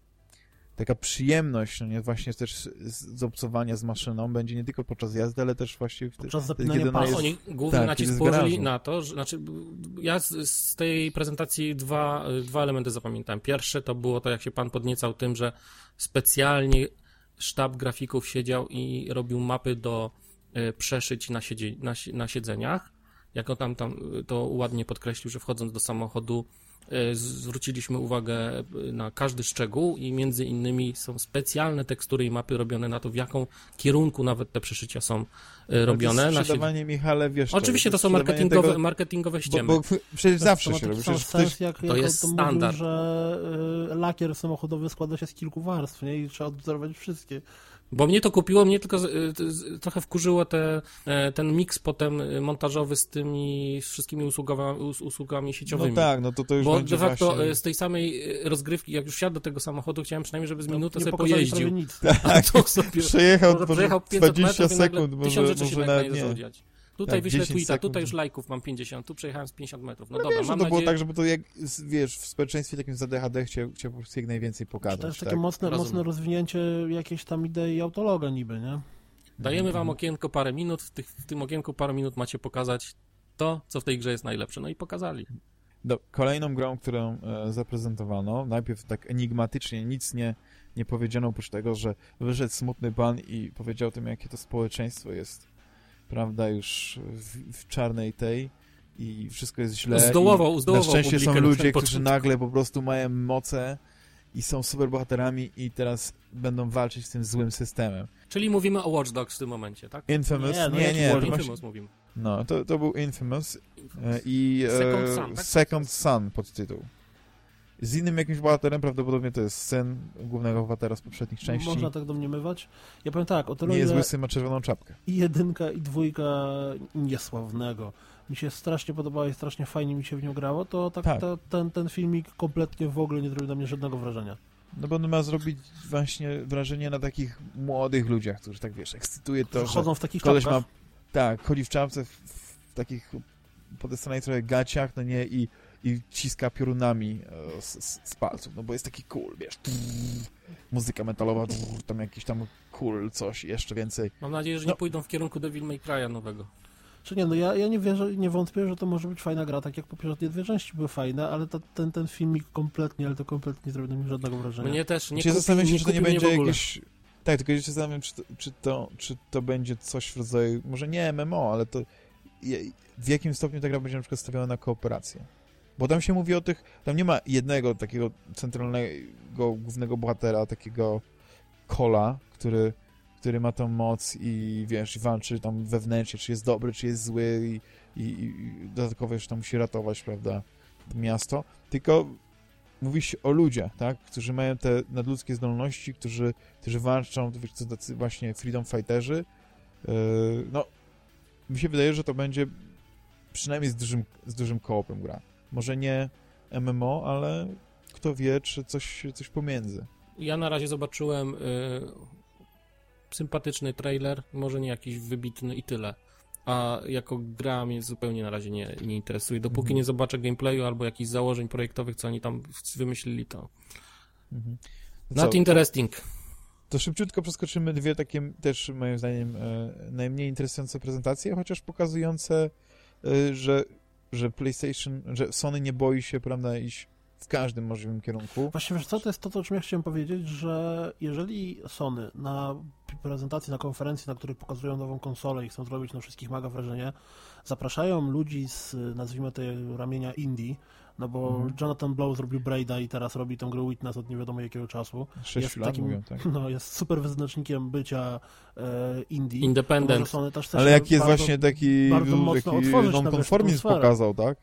taka przyjemność, no nie, właśnie też z, z obcowania z maszyną będzie nie tylko podczas jazdy, ale też właśnie w, Podczas wtedy, zapinania kiedy jest... Oni główny tak, nacisk położyli na to, że znaczy ja z, z tej prezentacji dwa, dwa elementy zapamiętałem. Pierwszy to było to, jak się pan podniecał tym, że specjalnie sztab grafików siedział i robił mapy do e, przeszyć na, siedzie, na, na siedzeniach. Jak on tam, tam e, to ładnie podkreślił, że wchodząc do samochodu e, zwróciliśmy uwagę e, na każdy szczegół i między innymi są specjalne tekstury i mapy robione na to, w jaką kierunku nawet te przeszycia są e, robione. To sprzedawanie, Michale, wiesz... Oczywiście to są sprzedawanie marketingowe, tego- marketingowe Bo, ściemy. bo przecież zawsze to się robi. Przecież sens, ktoś, jak, to jak jest on standard. Mówił, że lakier samochodowy składa się z kilku warstw, nie? I trzeba odwzorować wszystkie. Bo mnie to kupiło, mnie tylko z, z, z, trochę wkurzyło te, e, ten miks potem e, montażowy z tymi wszystkimi usługami, us, usługami sieciowymi. no tak, no to to już Bo de facto właśnie... e, z tej samej e, rozgrywki, jak już siadł do tego samochodu, chciałem przynajmniej, żeby z minutę nie sobie pojeździł. nic. A to sobie Przejechał, może przejechał 500 20 metrów i nagle sekund, może, rzeczy się może na nawet nie. Tutaj Tak, wyślę 10 tweeta, sekund. tutaj już lajków mam 50, tu przejechałem z 50 metrów. No, No dobra, wiesz, że mam to było nadzieję... tak, żeby to jak, wiesz, w społeczeństwie takim z ADHD chciał, chciał po prostu jak najwięcej pokazać. To jest tak? takie mocne, rozumiem. mocne rozwinięcie jakiejś tam idei autologa niby, nie? Dajemy wam okienko parę minut, w, tych, w tym okienku parę minut macie pokazać to, co w tej grze jest najlepsze. No i pokazali. Do, kolejną grą, którą e, zaprezentowano, najpierw tak enigmatycznie, nic nie, nie powiedziano, oprócz tego, że wyszedł smutny pan i powiedział o tym, jakie to społeczeństwo jest, prawda, już w, w czarnej tej i wszystko jest źle. Zdołował, i Na zdołował szczęście są ludzie, którzy nagle po prostu mają moce i są superbohaterami i teraz będą walczyć z tym złym systemem. Czyli mówimy o Watch Dogs w tym momencie, tak? Infamous? Nie, no nie, nie, to właśnie, Infamous mówimy. no, to, to był Infamous e, i e, Second Son, tak? Second Son podtytuł. Z innym jakimś bohaterem, prawdopodobnie to jest syn głównego bohatera z poprzednich części. Można tak domniemywać. Ja powiem tak, o tyle Nie jest łysy, ma czerwoną czapkę. i jedynka, i dwójka niesławnego. Mi się strasznie podobała i strasznie fajnie mi się w nią grało, to tak, Tak. ta- ten, ten filmik kompletnie w ogóle nie zrobił na mnie żadnego wrażenia. No bo on ma zrobić właśnie wrażenie na takich młodych ludziach, którzy tak, wiesz, ekscytuje to, Chodzą w takich koleś czapkach. ma, tak, chodzi w czapce w, w takich podestranych trochę gaciach, no nie, i, i ciska piorunami e, z, z, z palców, no bo jest taki cool, wiesz, muzyka metalowa, tam jakiś tam cool coś, jeszcze więcej. Mam nadzieję, że No. nie pójdą w kierunku Devil May Cry'a nowego. Czy nie, no ja, ja nie wierzę, nie wątpię, że to może być fajna gra, tak jak poprzednie dwie części były fajne, ale ta, ten, ten filmik kompletnie, ale to kompletnie nie zrobił na mnie żadnego wrażenia. Mnie też nie Czy kupił, zastanawiam się, nie czy to nie będzie jakieś... Tak, tylko ja się zastanawiam, czy to, czy, to, czy to będzie coś w rodzaju, może nie MMO, ale to w jakim stopniu ta gra będzie na przykład stawiona na kooperację. Bo tam się mówi o tych, tam nie ma jednego takiego centralnego głównego bohatera, takiego kola, który, który ma tą moc i wiesz, walczy tam wewnętrznie, czy jest dobry, czy jest zły i, i, i dodatkowo jeszcze tam musi ratować, prawda, miasto, tylko mówi się o ludziach, tak, którzy mają te nadludzkie zdolności, którzy, którzy walczą, to wiesz, to tacy właśnie freedom fighterzy, Yy, no, mi się wydaje, że to będzie przynajmniej z dużym, z dużym koopem gra. Może nie MMO, ale kto wie, czy coś, coś pomiędzy. Ja na razie zobaczyłem y, sympatyczny trailer, może nie jakiś wybitny i tyle. A jako gra mnie zupełnie na razie nie, nie interesuje. Dopóki Mhm. nie zobaczę gameplayu albo jakichś założeń projektowych, co oni tam wymyślili, to Mhm. not Co, interesting. to szybciutko przeskoczymy dwie takie też moim zdaniem e, najmniej interesujące prezentacje, chociaż pokazujące, e, że, że PlayStation, że Sony nie boi się, prawda, iść w każdym możliwym kierunku. Właśnie wiesz co, to jest to, o czym ja chciałem powiedzieć, że jeżeli Sony na prezentacji, na konferencji, na której pokazują nową konsolę i chcą zrobić na wszystkich maga wrażenie, zapraszają ludzi z, nazwijmy to, ramienia indie, no bo Mhm. Jonathan Blow zrobił Braida i teraz robi tę grę Witness od nie wiadomo jakiego czasu. Sześć jest lat takim- mówią, tak. No, jest super wyznacznikiem bycia e, indie. Independent. Ale jaki jest bardzo- właśnie taki, bardzo mocno taki tą sferę. pokazał, tak?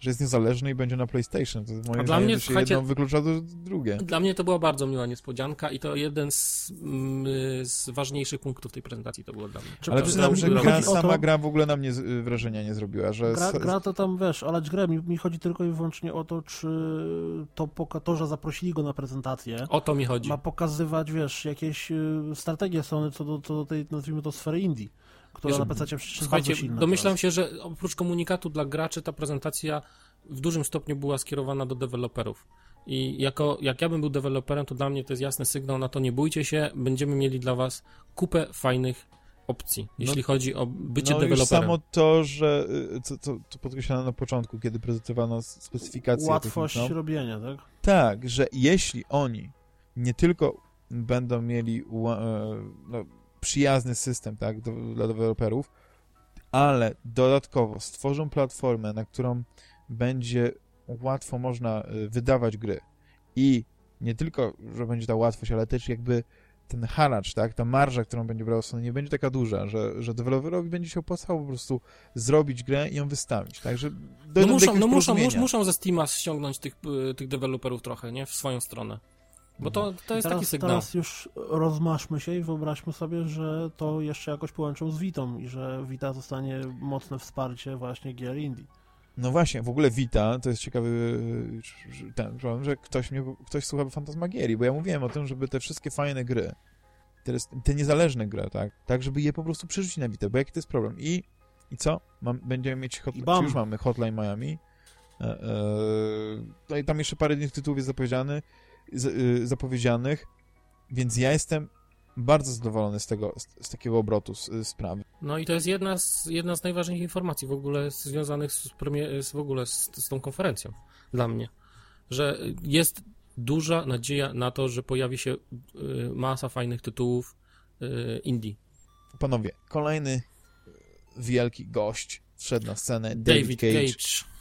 Że jest niezależny i będzie na PlayStation. To moim A dla mnie, słuchajcie- jedno wyklucza do drugie. Dla mnie to była bardzo miła niespodzianka i to jeden z, mm, z ważniejszych punktów tej prezentacji to było dla mnie. Czy Ale przyznam, że gra, o to- sama gra w ogóle na mnie z- wrażenia nie zrobiła, że... Gra, gra to tam, wiesz, olać grę. Mi, mi chodzi tylko i wyłącznie o to, czy to, poka- to, że zaprosili go na prezentację, O to mi chodzi. ma pokazywać, wiesz, jakieś y, strategie Sony co do, co do tej, nazwijmy to, sfery indie, która na PC jest Słuchajcie, bardzo silna domyślam teraz. się, że oprócz komunikatu dla graczy ta prezentacja w dużym stopniu była skierowana do deweloperów. I jako, jak ja bym był deweloperem, to dla mnie to jest jasny sygnał na to, nie bójcie się, będziemy mieli dla was kupę fajnych opcji, jeśli chodzi o bycie no deweloperem. samo to, że y, co, co, co podkreślano na początku, kiedy prezentowano specyfikację Łatwość techniczną. robienia, tak? Tak, że jeśli oni nie tylko będą mieli e, no, przyjazny system tak, do, dla deweloperów, ale dodatkowo stworzą platformę, na którą będzie łatwo można e, wydawać gry i nie tylko, że będzie ta łatwość, ale też jakby ten haracz, tak, ta marża, którą będzie brała Sony, nie będzie taka duża, że, że deweloperowi będzie się opłacało po prostu zrobić grę i ją wystawić, także No do muszą, no muszą, muszą ze Steama ściągnąć tych, y, tych deweloperów trochę, nie? W swoją stronę. Bo to, to jest teraz, taki sygnał. teraz już rozmaszmy się i wyobraźmy sobie, że to jeszcze jakoś połączą z Vitą i że Vita zostanie mocne wsparcie właśnie gier indie. No właśnie, w ogóle Vita, to jest ciekawy że- ten problem, że ktoś mnie, ktoś słucha Fantasmagierii, bo ja mówiłem o tym, żeby te wszystkie fajne gry, te, te niezależne gry, tak, tak, żeby je po prostu przerzucić na Vita, bo jaki to jest problem? I, i co? Mam, będziemy mieć, hot, czy już mamy Hotline Miami, e, e, no i tam jeszcze parę innych tytułów jest zapowiedziany, zapowiedzianych, więc ja jestem bardzo zadowolony z tego, z, z takiego obrotu z, sprawy. No i to jest jedna z, jedna z najważniejszych informacji w ogóle związanych z, z w ogóle z, z tą konferencją dla mnie, że jest duża nadzieja na to, że pojawi się y, masa fajnych tytułów y, indie. Panowie, kolejny wielki gość wszedł na scenę, David, David Cage, Cage.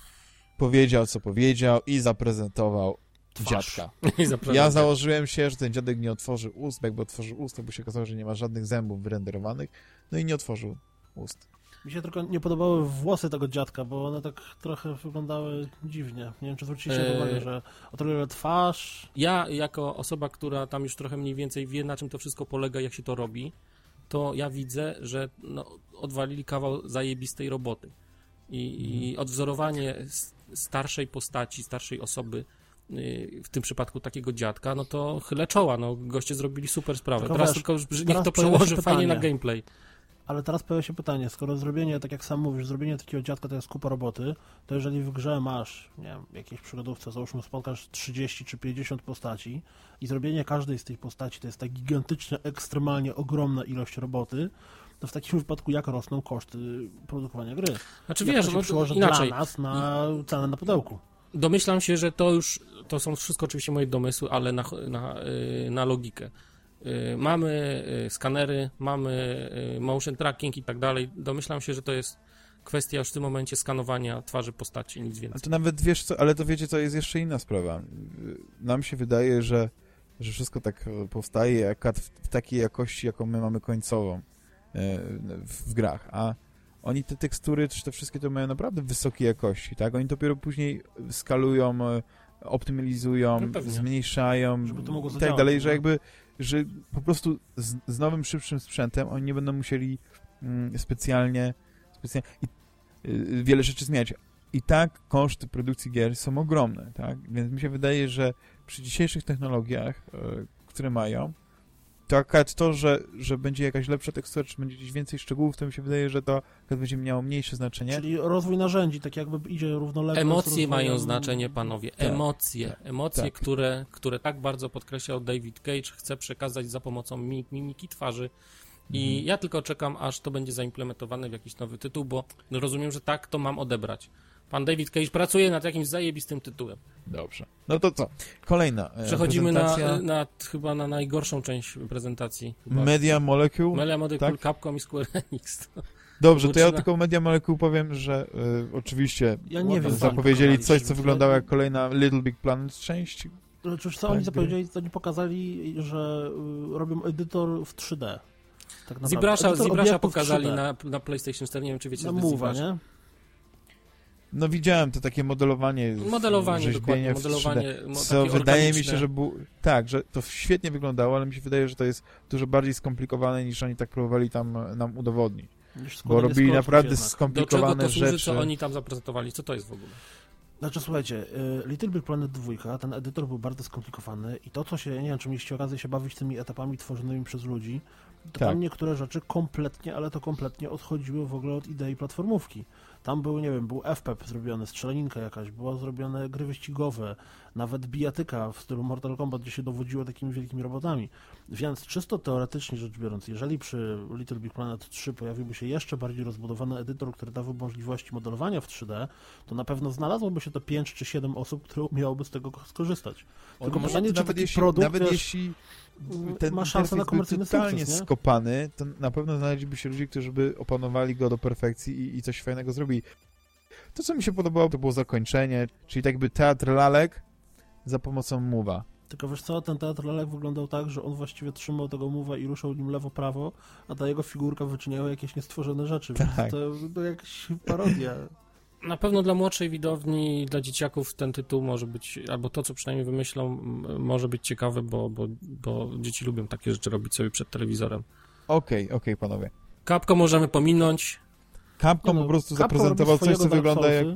powiedział, co powiedział i zaprezentował Twarz. dziadka. Ja założyłem się, że ten dziadek nie otworzy ust, bo jakby otworzył ust, to by się okazało, że nie ma żadnych zębów wyrenderowanych, no i nie otworzył ust. Mi się tylko nie podobały włosy tego dziadka, bo one tak trochę wyglądały dziwnie. Nie wiem, czy zwróciliście Eee. uwagę, że o tyle twarz... Ja, jako osoba, która tam już trochę mniej więcej wie, na czym to wszystko polega, jak się to robi, to ja widzę, że no, odwalili kawał zajebistej roboty. I, i odwzorowanie s- starszej postaci, starszej osoby, w tym przypadku takiego dziadka, no to chylę czoła, no goście zrobili super sprawę. Tylko teraz wiesz, tylko niech teraz to przełoży fajnie na gameplay. Ale teraz pojawia się pytanie, skoro zrobienie, tak jak sam mówisz, zrobienie takiego dziadka to jest kupa roboty, to jeżeli w grze masz, nie wiem, w jakiejś przygodówce, załóżmy spotkasz 30 czy 50 postaci i zrobienie każdej z tych postaci to jest tak gigantycznie, ekstremalnie ogromna ilość roboty, to w takim wypadku jak rosną koszty produkowania gry? Znaczy jak wiesz, to się no, inaczej. dla nas na cenę na pudełku? Domyślam się, że to już, to są wszystko oczywiście moje domysły, ale na, na, y, na logikę. Y, Mamy y, skanery, mamy motion tracking i tak dalej. Domyślam się, że to jest kwestia już w tym momencie skanowania twarzy postaci, nic Ale więcej. to nawet wiesz co, ale to wiecie, to jest jeszcze inna sprawa. Nam się wydaje, że, że wszystko tak powstaje w, w takiej jakości, jaką my mamy końcową w, w grach, a oni te tekstury, czy te wszystkie to mają naprawdę wysokiej jakości, tak? Oni dopiero później skalują, e, optymalizują, No zmniejszają i tak dalej, że no. jakby, że po prostu z, z nowym, szybszym sprzętem oni nie będą musieli mm, specjalnie, specjalnie i, y, wiele rzeczy zmieniać. I tak koszty produkcji gier są ogromne, tak? Więc mi się wydaje, że przy dzisiejszych technologiach, y, które mają, to akurat to, że, że będzie jakaś lepsza tekstura, czy będzie gdzieś więcej szczegółów, to mi się wydaje, że to będzie miało mniejsze znaczenie. Czyli rozwój narzędzi, tak jakby idzie równolegle z Emocje rozwojem- mają znaczenie, panowie. Tak, Emocje. Emocje, tak. Które, które tak bardzo podkreślał David Cage, chce przekazać za pomocą mimik, mimiki twarzy. I Mhm. ja tylko czekam, aż to będzie zaimplementowane w jakiś nowy tytuł, bo rozumiem, że tak to mam odebrać. Pan David Cage pracuje nad jakimś zajebistym tytułem. Dobrze. No to co? Kolejna e, Przechodzimy na, prezentacja. na chyba na najgorszą część prezentacji. Chyba. Media Molecule. Media Molecule, tak? Capcom i Square Enix. Dobrze, to ja tylko o Media Molecule powiem, że y, oczywiście Ja nie wiem, zapowiedzieli co coś, co wyglądało jak kolejna Little Big Planet część. Znaczy, co Tak, oni gry. zapowiedzieli, to nie pokazali, że y, robią edytor w 3D. Tak. Zibrasza, Zibrasza pokazali 3D. na, na PlayStation 4, nie wiem czy wiecie, na co to jest Move'a, Zibrasza. nie? No widziałem to takie modelowanie. Modelowanie, rzeźbienie dokładnie, w 3D, modelowanie. mo- Co takie wydaje mi się, że był, tak, że to świetnie wyglądało, ale mi się wydaje, że to jest dużo bardziej skomplikowane niż oni tak próbowali tam e, nam udowodnić. Bo robili naprawdę jednak. Do czego skomplikowane to służy, rzeczy. co oni tam zaprezentowali? Co to jest w ogóle? Znaczy, słuchajcie, y, Little Big Planet 2, ten edytor był bardzo skomplikowany i to, co się, nie wiem, czy mieliście okazję się bawić tymi etapami tworzonymi przez ludzi, to Tak. tam niektóre rzeczy kompletnie, ale to kompletnie odchodziły w ogóle od idei platformówki. Tam był, nie wiem, był FPEP zrobiony, strzelaninka jakaś, było zrobione gry wyścigowe, nawet bijatyka w stylu Mortal Kombat, gdzie się dowodziło takimi wielkimi robotami. Więc czysto teoretycznie rzecz biorąc, jeżeli przy Little Big Planet 3 pojawiłby się jeszcze bardziej rozbudowany edytor, który dawałby możliwości modelowania w 3D, to na pewno znalazłoby się to 5 czy 7 osób, które umiałoby z tego skorzystać. Tylko nie, pytanie, czy nawet taki jeśli, produkt, nawet wiesz, jeśli ten ma szansę na komercyjny totalnie sukces, nie? skopany, to na pewno znaleźliby się ludzie, którzy by opanowali go do perfekcji i, i coś fajnego zrobili. To, co mi się podobało, to było zakończenie, czyli tak jakby teatr lalek za pomocą mowa. Tylko wiesz co, ten teatr lalek wyglądał tak, że on właściwie trzymał tego mowa i ruszał nim lewo-prawo, a ta jego figurka wyczyniała jakieś niestworzone rzeczy, Tak. więc to, to jakaś parodia. Na pewno dla młodszej widowni, dla dzieciaków ten tytuł może być, albo to, co przynajmniej wymyślą, może być ciekawe, bo, bo, bo dzieci lubią takie rzeczy robić sobie przed telewizorem. Okej, okej, panowie. Kapko możemy pominąć. Capcom No, po prostu Capcom zaprezentował coś, co wygląda jak...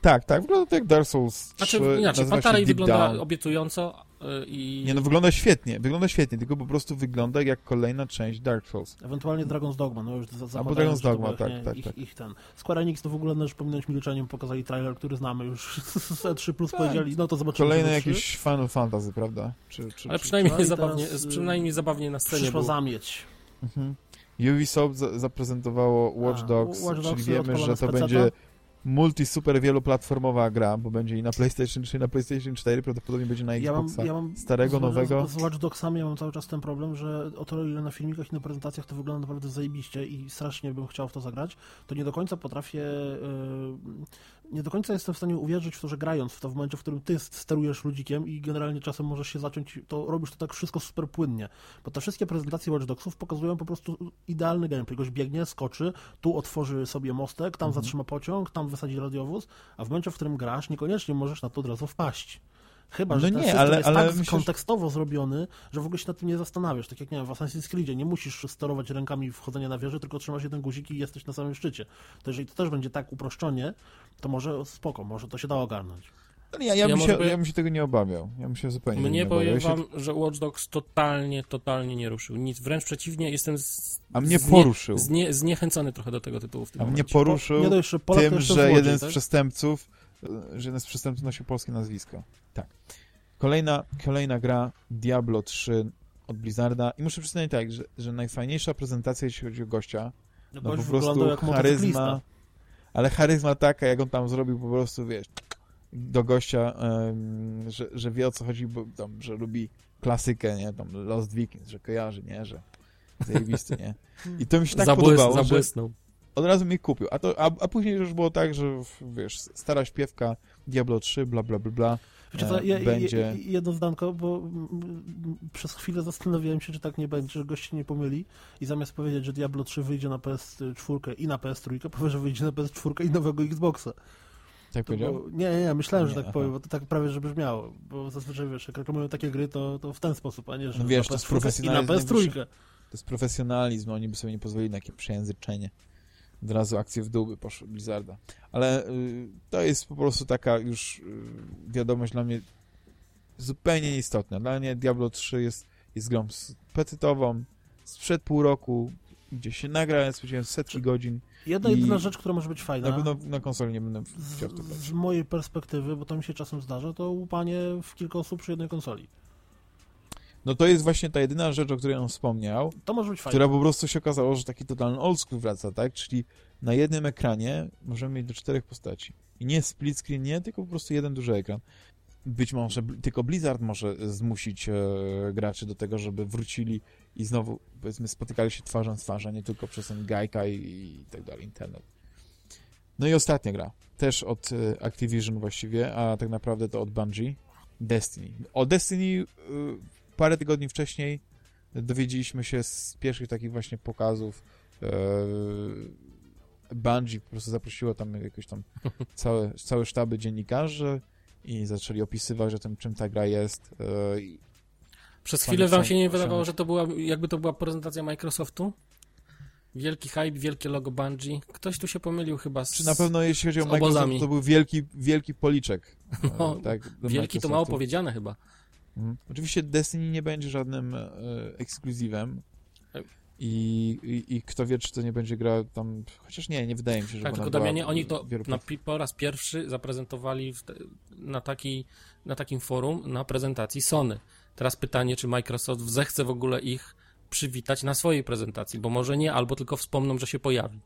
Tak, tak, wygląda to jak Dark Souls 3, Znaczy, inaczej, Deep wygląda Down. obiecująco y, i... Nie no, wygląda świetnie, wygląda świetnie, tylko po prostu wygląda jak kolejna część Dark Souls. Ewentualnie Dragon's Dogma, no już za- Albo Dragon's Dogma, tak, tak, ich, tak. ich ten. Square Enix to w ogóle należy pominąć milczeniem, pokazali trailer, który znamy już z E3+, plus Tak. powiedzieli, no to zobaczymy. Kolejny to jakiś Final Fantasy, prawda? Czy, czy, Ale czy, przynajmniej, No i zabawnie, teraz, y, przynajmniej zabawnie na scenie Przyszła było. zamieć. Mhm. Ubisoft za zaprezentowało Watch A, Dogs, Watch czyli Dogsy wiemy, że to będzie multi super wieloplatformowa gra, bo będzie i na PlayStation 3, i na PlayStation 4, prawdopodobnie będzie na Ja mam, Xboxa. ja mam starego, z, nowego. Z, z Watch Dogsami ja mam cały czas ten problem, że o tyle ile na filmikach i na prezentacjach to wygląda naprawdę zajebiście i strasznie bym chciał w to zagrać, to nie do końca potrafię, yy, nie do końca jestem w stanie uwierzyć w to, że grając w to w momencie, w którym ty sterujesz ludzikiem i generalnie czasem możesz się zaciąć, to robisz to tak wszystko super płynnie, bo te wszystkie prezentacje Watch Dogsów pokazują po prostu idealny gameplay, goś biegnie, skoczy, tu otworzy sobie mostek, tam Mhm. zatrzyma pociąg, tam wysadzi radiowóz, a w momencie, w którym grasz, niekoniecznie możesz na to od razu wpaść. Chyba, No że ten nie, system ale- jest ale tak myślę, że- kontekstowo zrobiony, że w ogóle się nad tym nie zastanawiasz. Tak jak nie wiem, w Assassin's Creedzie nie musisz sterować rękami wchodzenia na wieżę, tylko trzymasz jeden guzik i jesteś na samym szczycie. To jeżeli to też będzie tak uproszczenie, to może spoko, może to się da ogarnąć. No nie, ja, ja, Ja bym może się, by- ja bym się tego nie obawiał. Ja bym się zupełnie Mnie nie obawiał. powiem Ja się- wam, że Watch Dogs totalnie, totalnie nie ruszył. Nic, wręcz przeciwnie, jestem z, A mnie znie- poruszył. Znie, zniechęcony trochę do tego tytułu w tym A mnie momencie. poruszył Nie dość, że Polak to tym, że jeden z tak? przestępców, że jeden z przestępców nosił polskie nazwisko. Tak. Kolejna, kolejna gra Diablo 3 od Blizzarda i muszę przyznać tak, że, że najfajniejsza prezentacja, jeśli chodzi o gościa, No, no po prostu jak charyzma, ale charyzma taka, jak on tam zrobił po prostu, wiesz, do gościa, em, że, że wie o co chodzi, bo tam, że lubi klasykę, nie, tam Lost Vikings, że kojarzy, nie, że zajebisty, nie. I to mi się tak Zabłys, podobało, że zabłysnął. Od razu mnie kupił. A, to, a, a później już było tak, że wiesz, stara śpiewka, Diablo 3, bla bla bla bla. Wiecie co, e, je, będzie- je, jedno zdanko, bo przez chwilę zastanawiałem się, czy tak nie będzie, że gość się nie pomyli i zamiast powiedzieć, że Diablo 3 wyjdzie na PS4 i na PS3, powie, że wyjdzie na PS4 i nowego Xboxa. Tak To powiedział? było- nie, nie, nie, myślałem, że Nie, tak aha. powiem, bo to tak prawie, że brzmiało, bo zazwyczaj, wiesz, jak reklamują takie gry, to, to w ten sposób, a nie, że No wiesz, na to jest PS4 i na profesjonalizm PS3. najwyższy. To jest profesjonalizm, oni by sobie nie pozwolili na takie przejęzyczenie. Od razu akcje w dół by poszły Blizzarda. Ale y, to jest po prostu taka już y, wiadomość dla mnie zupełnie nieistotna. Dla mnie Diablo 3 jest, jest grą petytową sprzed pół roku, gdzie się nagra, spędziłem setki godzin. Jedna jedyna rzecz, która może być fajna, Na pewno na konsoli nie będę chciał to grać. z mojej perspektywy, bo to mi się czasem zdarza, to łupanie w kilka osób przy jednej konsoli. No to jest właśnie ta jedyna rzecz, o której on wspomniał, To może być fajne. która po prostu się okazało, że taki totalny old school wraca, tak? Czyli na jednym ekranie możemy mieć do czterech postaci. I nie split screen, nie, tylko po prostu jeden duży ekran. Być może tylko Blizzard może zmusić e, graczy do tego, żeby wrócili i znowu, powiedzmy, spotykali się twarzą w twarz, a nie tylko przez ten gajka i, i tak dalej, internet. No i ostatnia gra, też od e, Activision właściwie, a tak naprawdę to od Bungie, Destiny. O Destiny e, parę tygodni wcześniej dowiedzieliśmy się z pierwszych takich właśnie pokazów e, Bungie po prostu zaprosiło tam jakieś tam całe, całe sztaby dziennikarzy i zaczęli opisywać, że tym, czym ta gra jest. e, Przez chwilę wam się nie wydawało, że to była, jakby to była prezentacja Microsoftu? Wielki hype, wielkie logo Bungie. Ktoś tu się pomylił chyba z... Czy na pewno jeśli chodzi o Microsoft, obozami. to był wielki, wielki policzek. e, No, tak, Wielki to mało Microsoftu. powiedziane chyba. Mhm. Oczywiście Destiny nie będzie żadnym e, ekskluzywem. Tak. I, i, I kto wie, czy to nie będzie gra tam. Chociaż nie, nie wydaje mi się, że Tak, tylko Damianie, oni to na, po raz pierwszy zaprezentowali te, na, taki, na takim forum na prezentacji Sony. Teraz pytanie, czy Microsoft zechce w ogóle ich przywitać na swojej prezentacji, bo może nie, albo tylko wspomną, że się pojawi.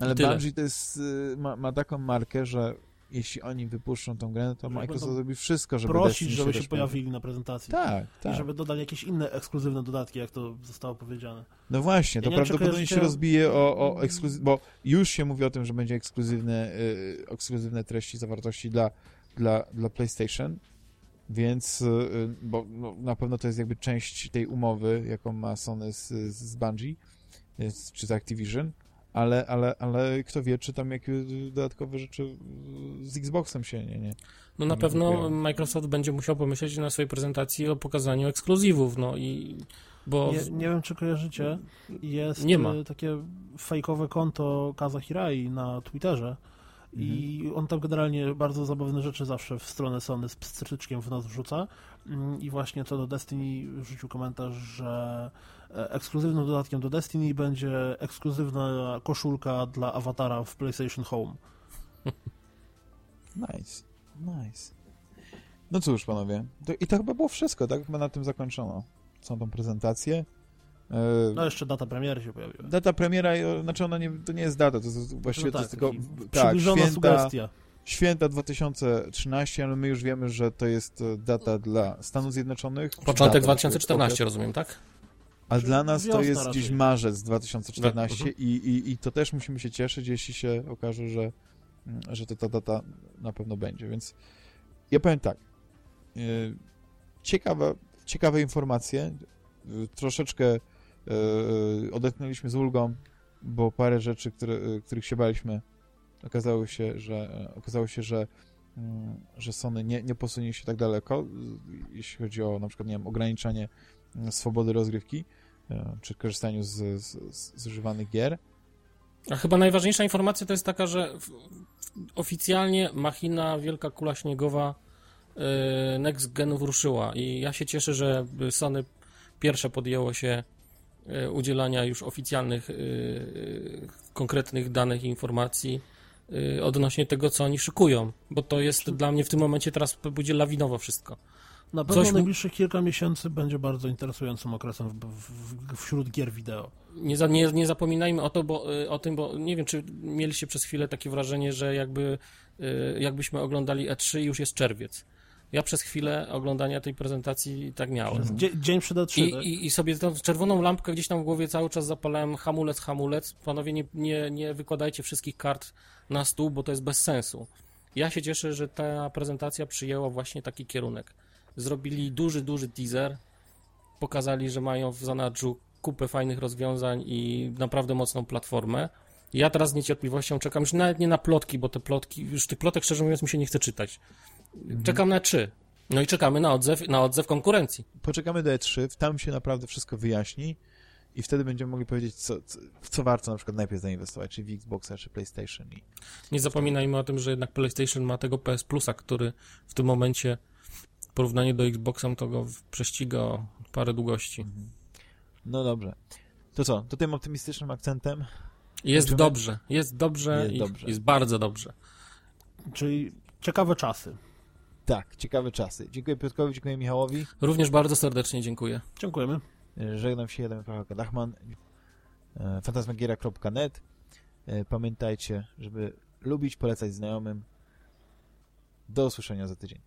Ale tyle. Bungie to jest, y, ma, ma taką markę, że jeśli oni wypuszczą tą grę, to Że Microsoft zrobi wszystko, żeby Prosić, żeby się pojawił. pojawili na prezentacji. Tak, I tak. żeby dodali jakieś inne ekskluzywne dodatki, jak to zostało powiedziane. No właśnie, to Ja wiem, czy prawdopodobnie się kojarzycie- rozbije o, o ekskluzyw... bo już się mówi o tym, że będzie ekskluzywne, y, ekskluzywne treści, zawartości dla, dla, dla PlayStation, więc, y, bo no, na pewno to jest jakby część tej umowy, jaką ma Sony z, z Bungie, y, czy z Activision, ale, ale, ale kto wie, czy tam jakieś dodatkowe rzeczy z Xboxem się nie, nie. No na pewno kupują. Microsoft będzie musiał pomyśleć na swojej prezentacji o pokazaniu ekskluzywów, no i bo Nie, nie wiem, czy kojarzycie, jest Nie ma. y, takie fejkowe konto Kaza Hirai na Twitterze i Mhm. on tam generalnie bardzo zabawne rzeczy zawsze w stronę Sony z pstryczkiem w nas wrzuca Mm, i właśnie co do Destiny wrzucił komentarz, że ekskluzywnym dodatkiem do Destiny będzie ekskluzywna koszulka dla awatara w PlayStation Home. Nice, nice. No cóż, panowie, to, i to chyba było wszystko, tak? Chyba na tym zakończono całą tą prezentację. E, No jeszcze data premiery się pojawiła. Data premiera, e, znaczy ona nie, to nie jest data, to jest właściwie No to jest tak, tylko tak, święta, sugestia. święta 2013, ale my już wiemy, że to jest e, data dla Stanów Zjednoczonych. początek Data, 2014, okres. rozumiem, tak? A dla nas to jest raczej. gdzieś marzec 2014 Mhm. i, i, i to też musimy się cieszyć, jeśli się okaże, że, mm, że to ta data na pewno będzie, więc ja powiem tak, yy, ciekawe, ciekawe informacje, yy, troszeczkę yy, odetchnęliśmy z ulgą, bo parę rzeczy, które, których się baliśmy, okazało się, że okazało się, że mm, że Sony nie, nie posunie się tak daleko, jeśli chodzi o na przykład, nie wiem, ograniczanie swobody rozgrywki, e, czy korzystaniu z, z, zużywanych gier. A chyba najważniejsza informacja to jest taka, że oficjalnie machina Wielka Kula Śniegowa y, Next Genów ruszyła i ja się cieszę, że Sony pierwsze podjęło się y, udzielania już oficjalnych, konkretnych danych i informacji odnośnie tego, co oni szykują, bo to jest dla mnie w tym momencie teraz będzie lawinowo wszystko. Na pewno Coś najbliższych kilka miesięcy będzie bardzo interesującym okresem w, w, wśród gier wideo. Nie, za, nie, nie zapominajmy o, to, bo, y, o tym, bo nie wiem, czy mieliście przez chwilę takie wrażenie, że jakby, y, jakbyśmy oglądali E3 i już jest czerwiec. Ja przez chwilę oglądania tej prezentacji tak miałem. Dzie, dzień przed E3, I, tak? i, I sobie tą czerwoną lampkę gdzieś tam w głowie cały czas zapalałem hamulec, hamulec. Panowie, nie, nie, nie wykładajcie wszystkich kart na stół, bo to jest bez sensu. Ja się cieszę, że ta prezentacja przyjęła właśnie taki kierunek. Zrobili duży, duży teaser, pokazali, że mają w zanadrzu kupę fajnych rozwiązań i naprawdę mocną platformę. Ja teraz z niecierpliwością czekam już nawet nie na plotki, bo te plotki, już tych plotek szczerze mówiąc mi się nie chce czytać. Czekam na trzy. No i czekamy na odzew, na odzew konkurencji. Poczekamy do E3, tam się naprawdę wszystko wyjaśni i wtedy będziemy mogli powiedzieć, co, co, w co warto na przykład najpierw zainwestować, czy w Xboxa, czy PlayStation. I Nie zapominajmy o tym, że jednak PlayStation ma tego PS Plusa, który w tym momencie porównaniu do Xboxa to go prześciga parę długości. No dobrze. To co, to tym optymistycznym akcentem Jest Będziemy- dobrze, jest dobrze Jest i dobrze. jest bardzo dobrze. Czyli ciekawe czasy. Tak, ciekawe czasy. Dziękuję Piotrkowi, dziękuję Michałowi. Również bardzo serdecznie dziękuję. Dziękujemy. Żegnam się, Paweł Dachman, e, fantasmagiera.net. E, Pamiętajcie, żeby lubić, polecać znajomym. Do usłyszenia za tydzień.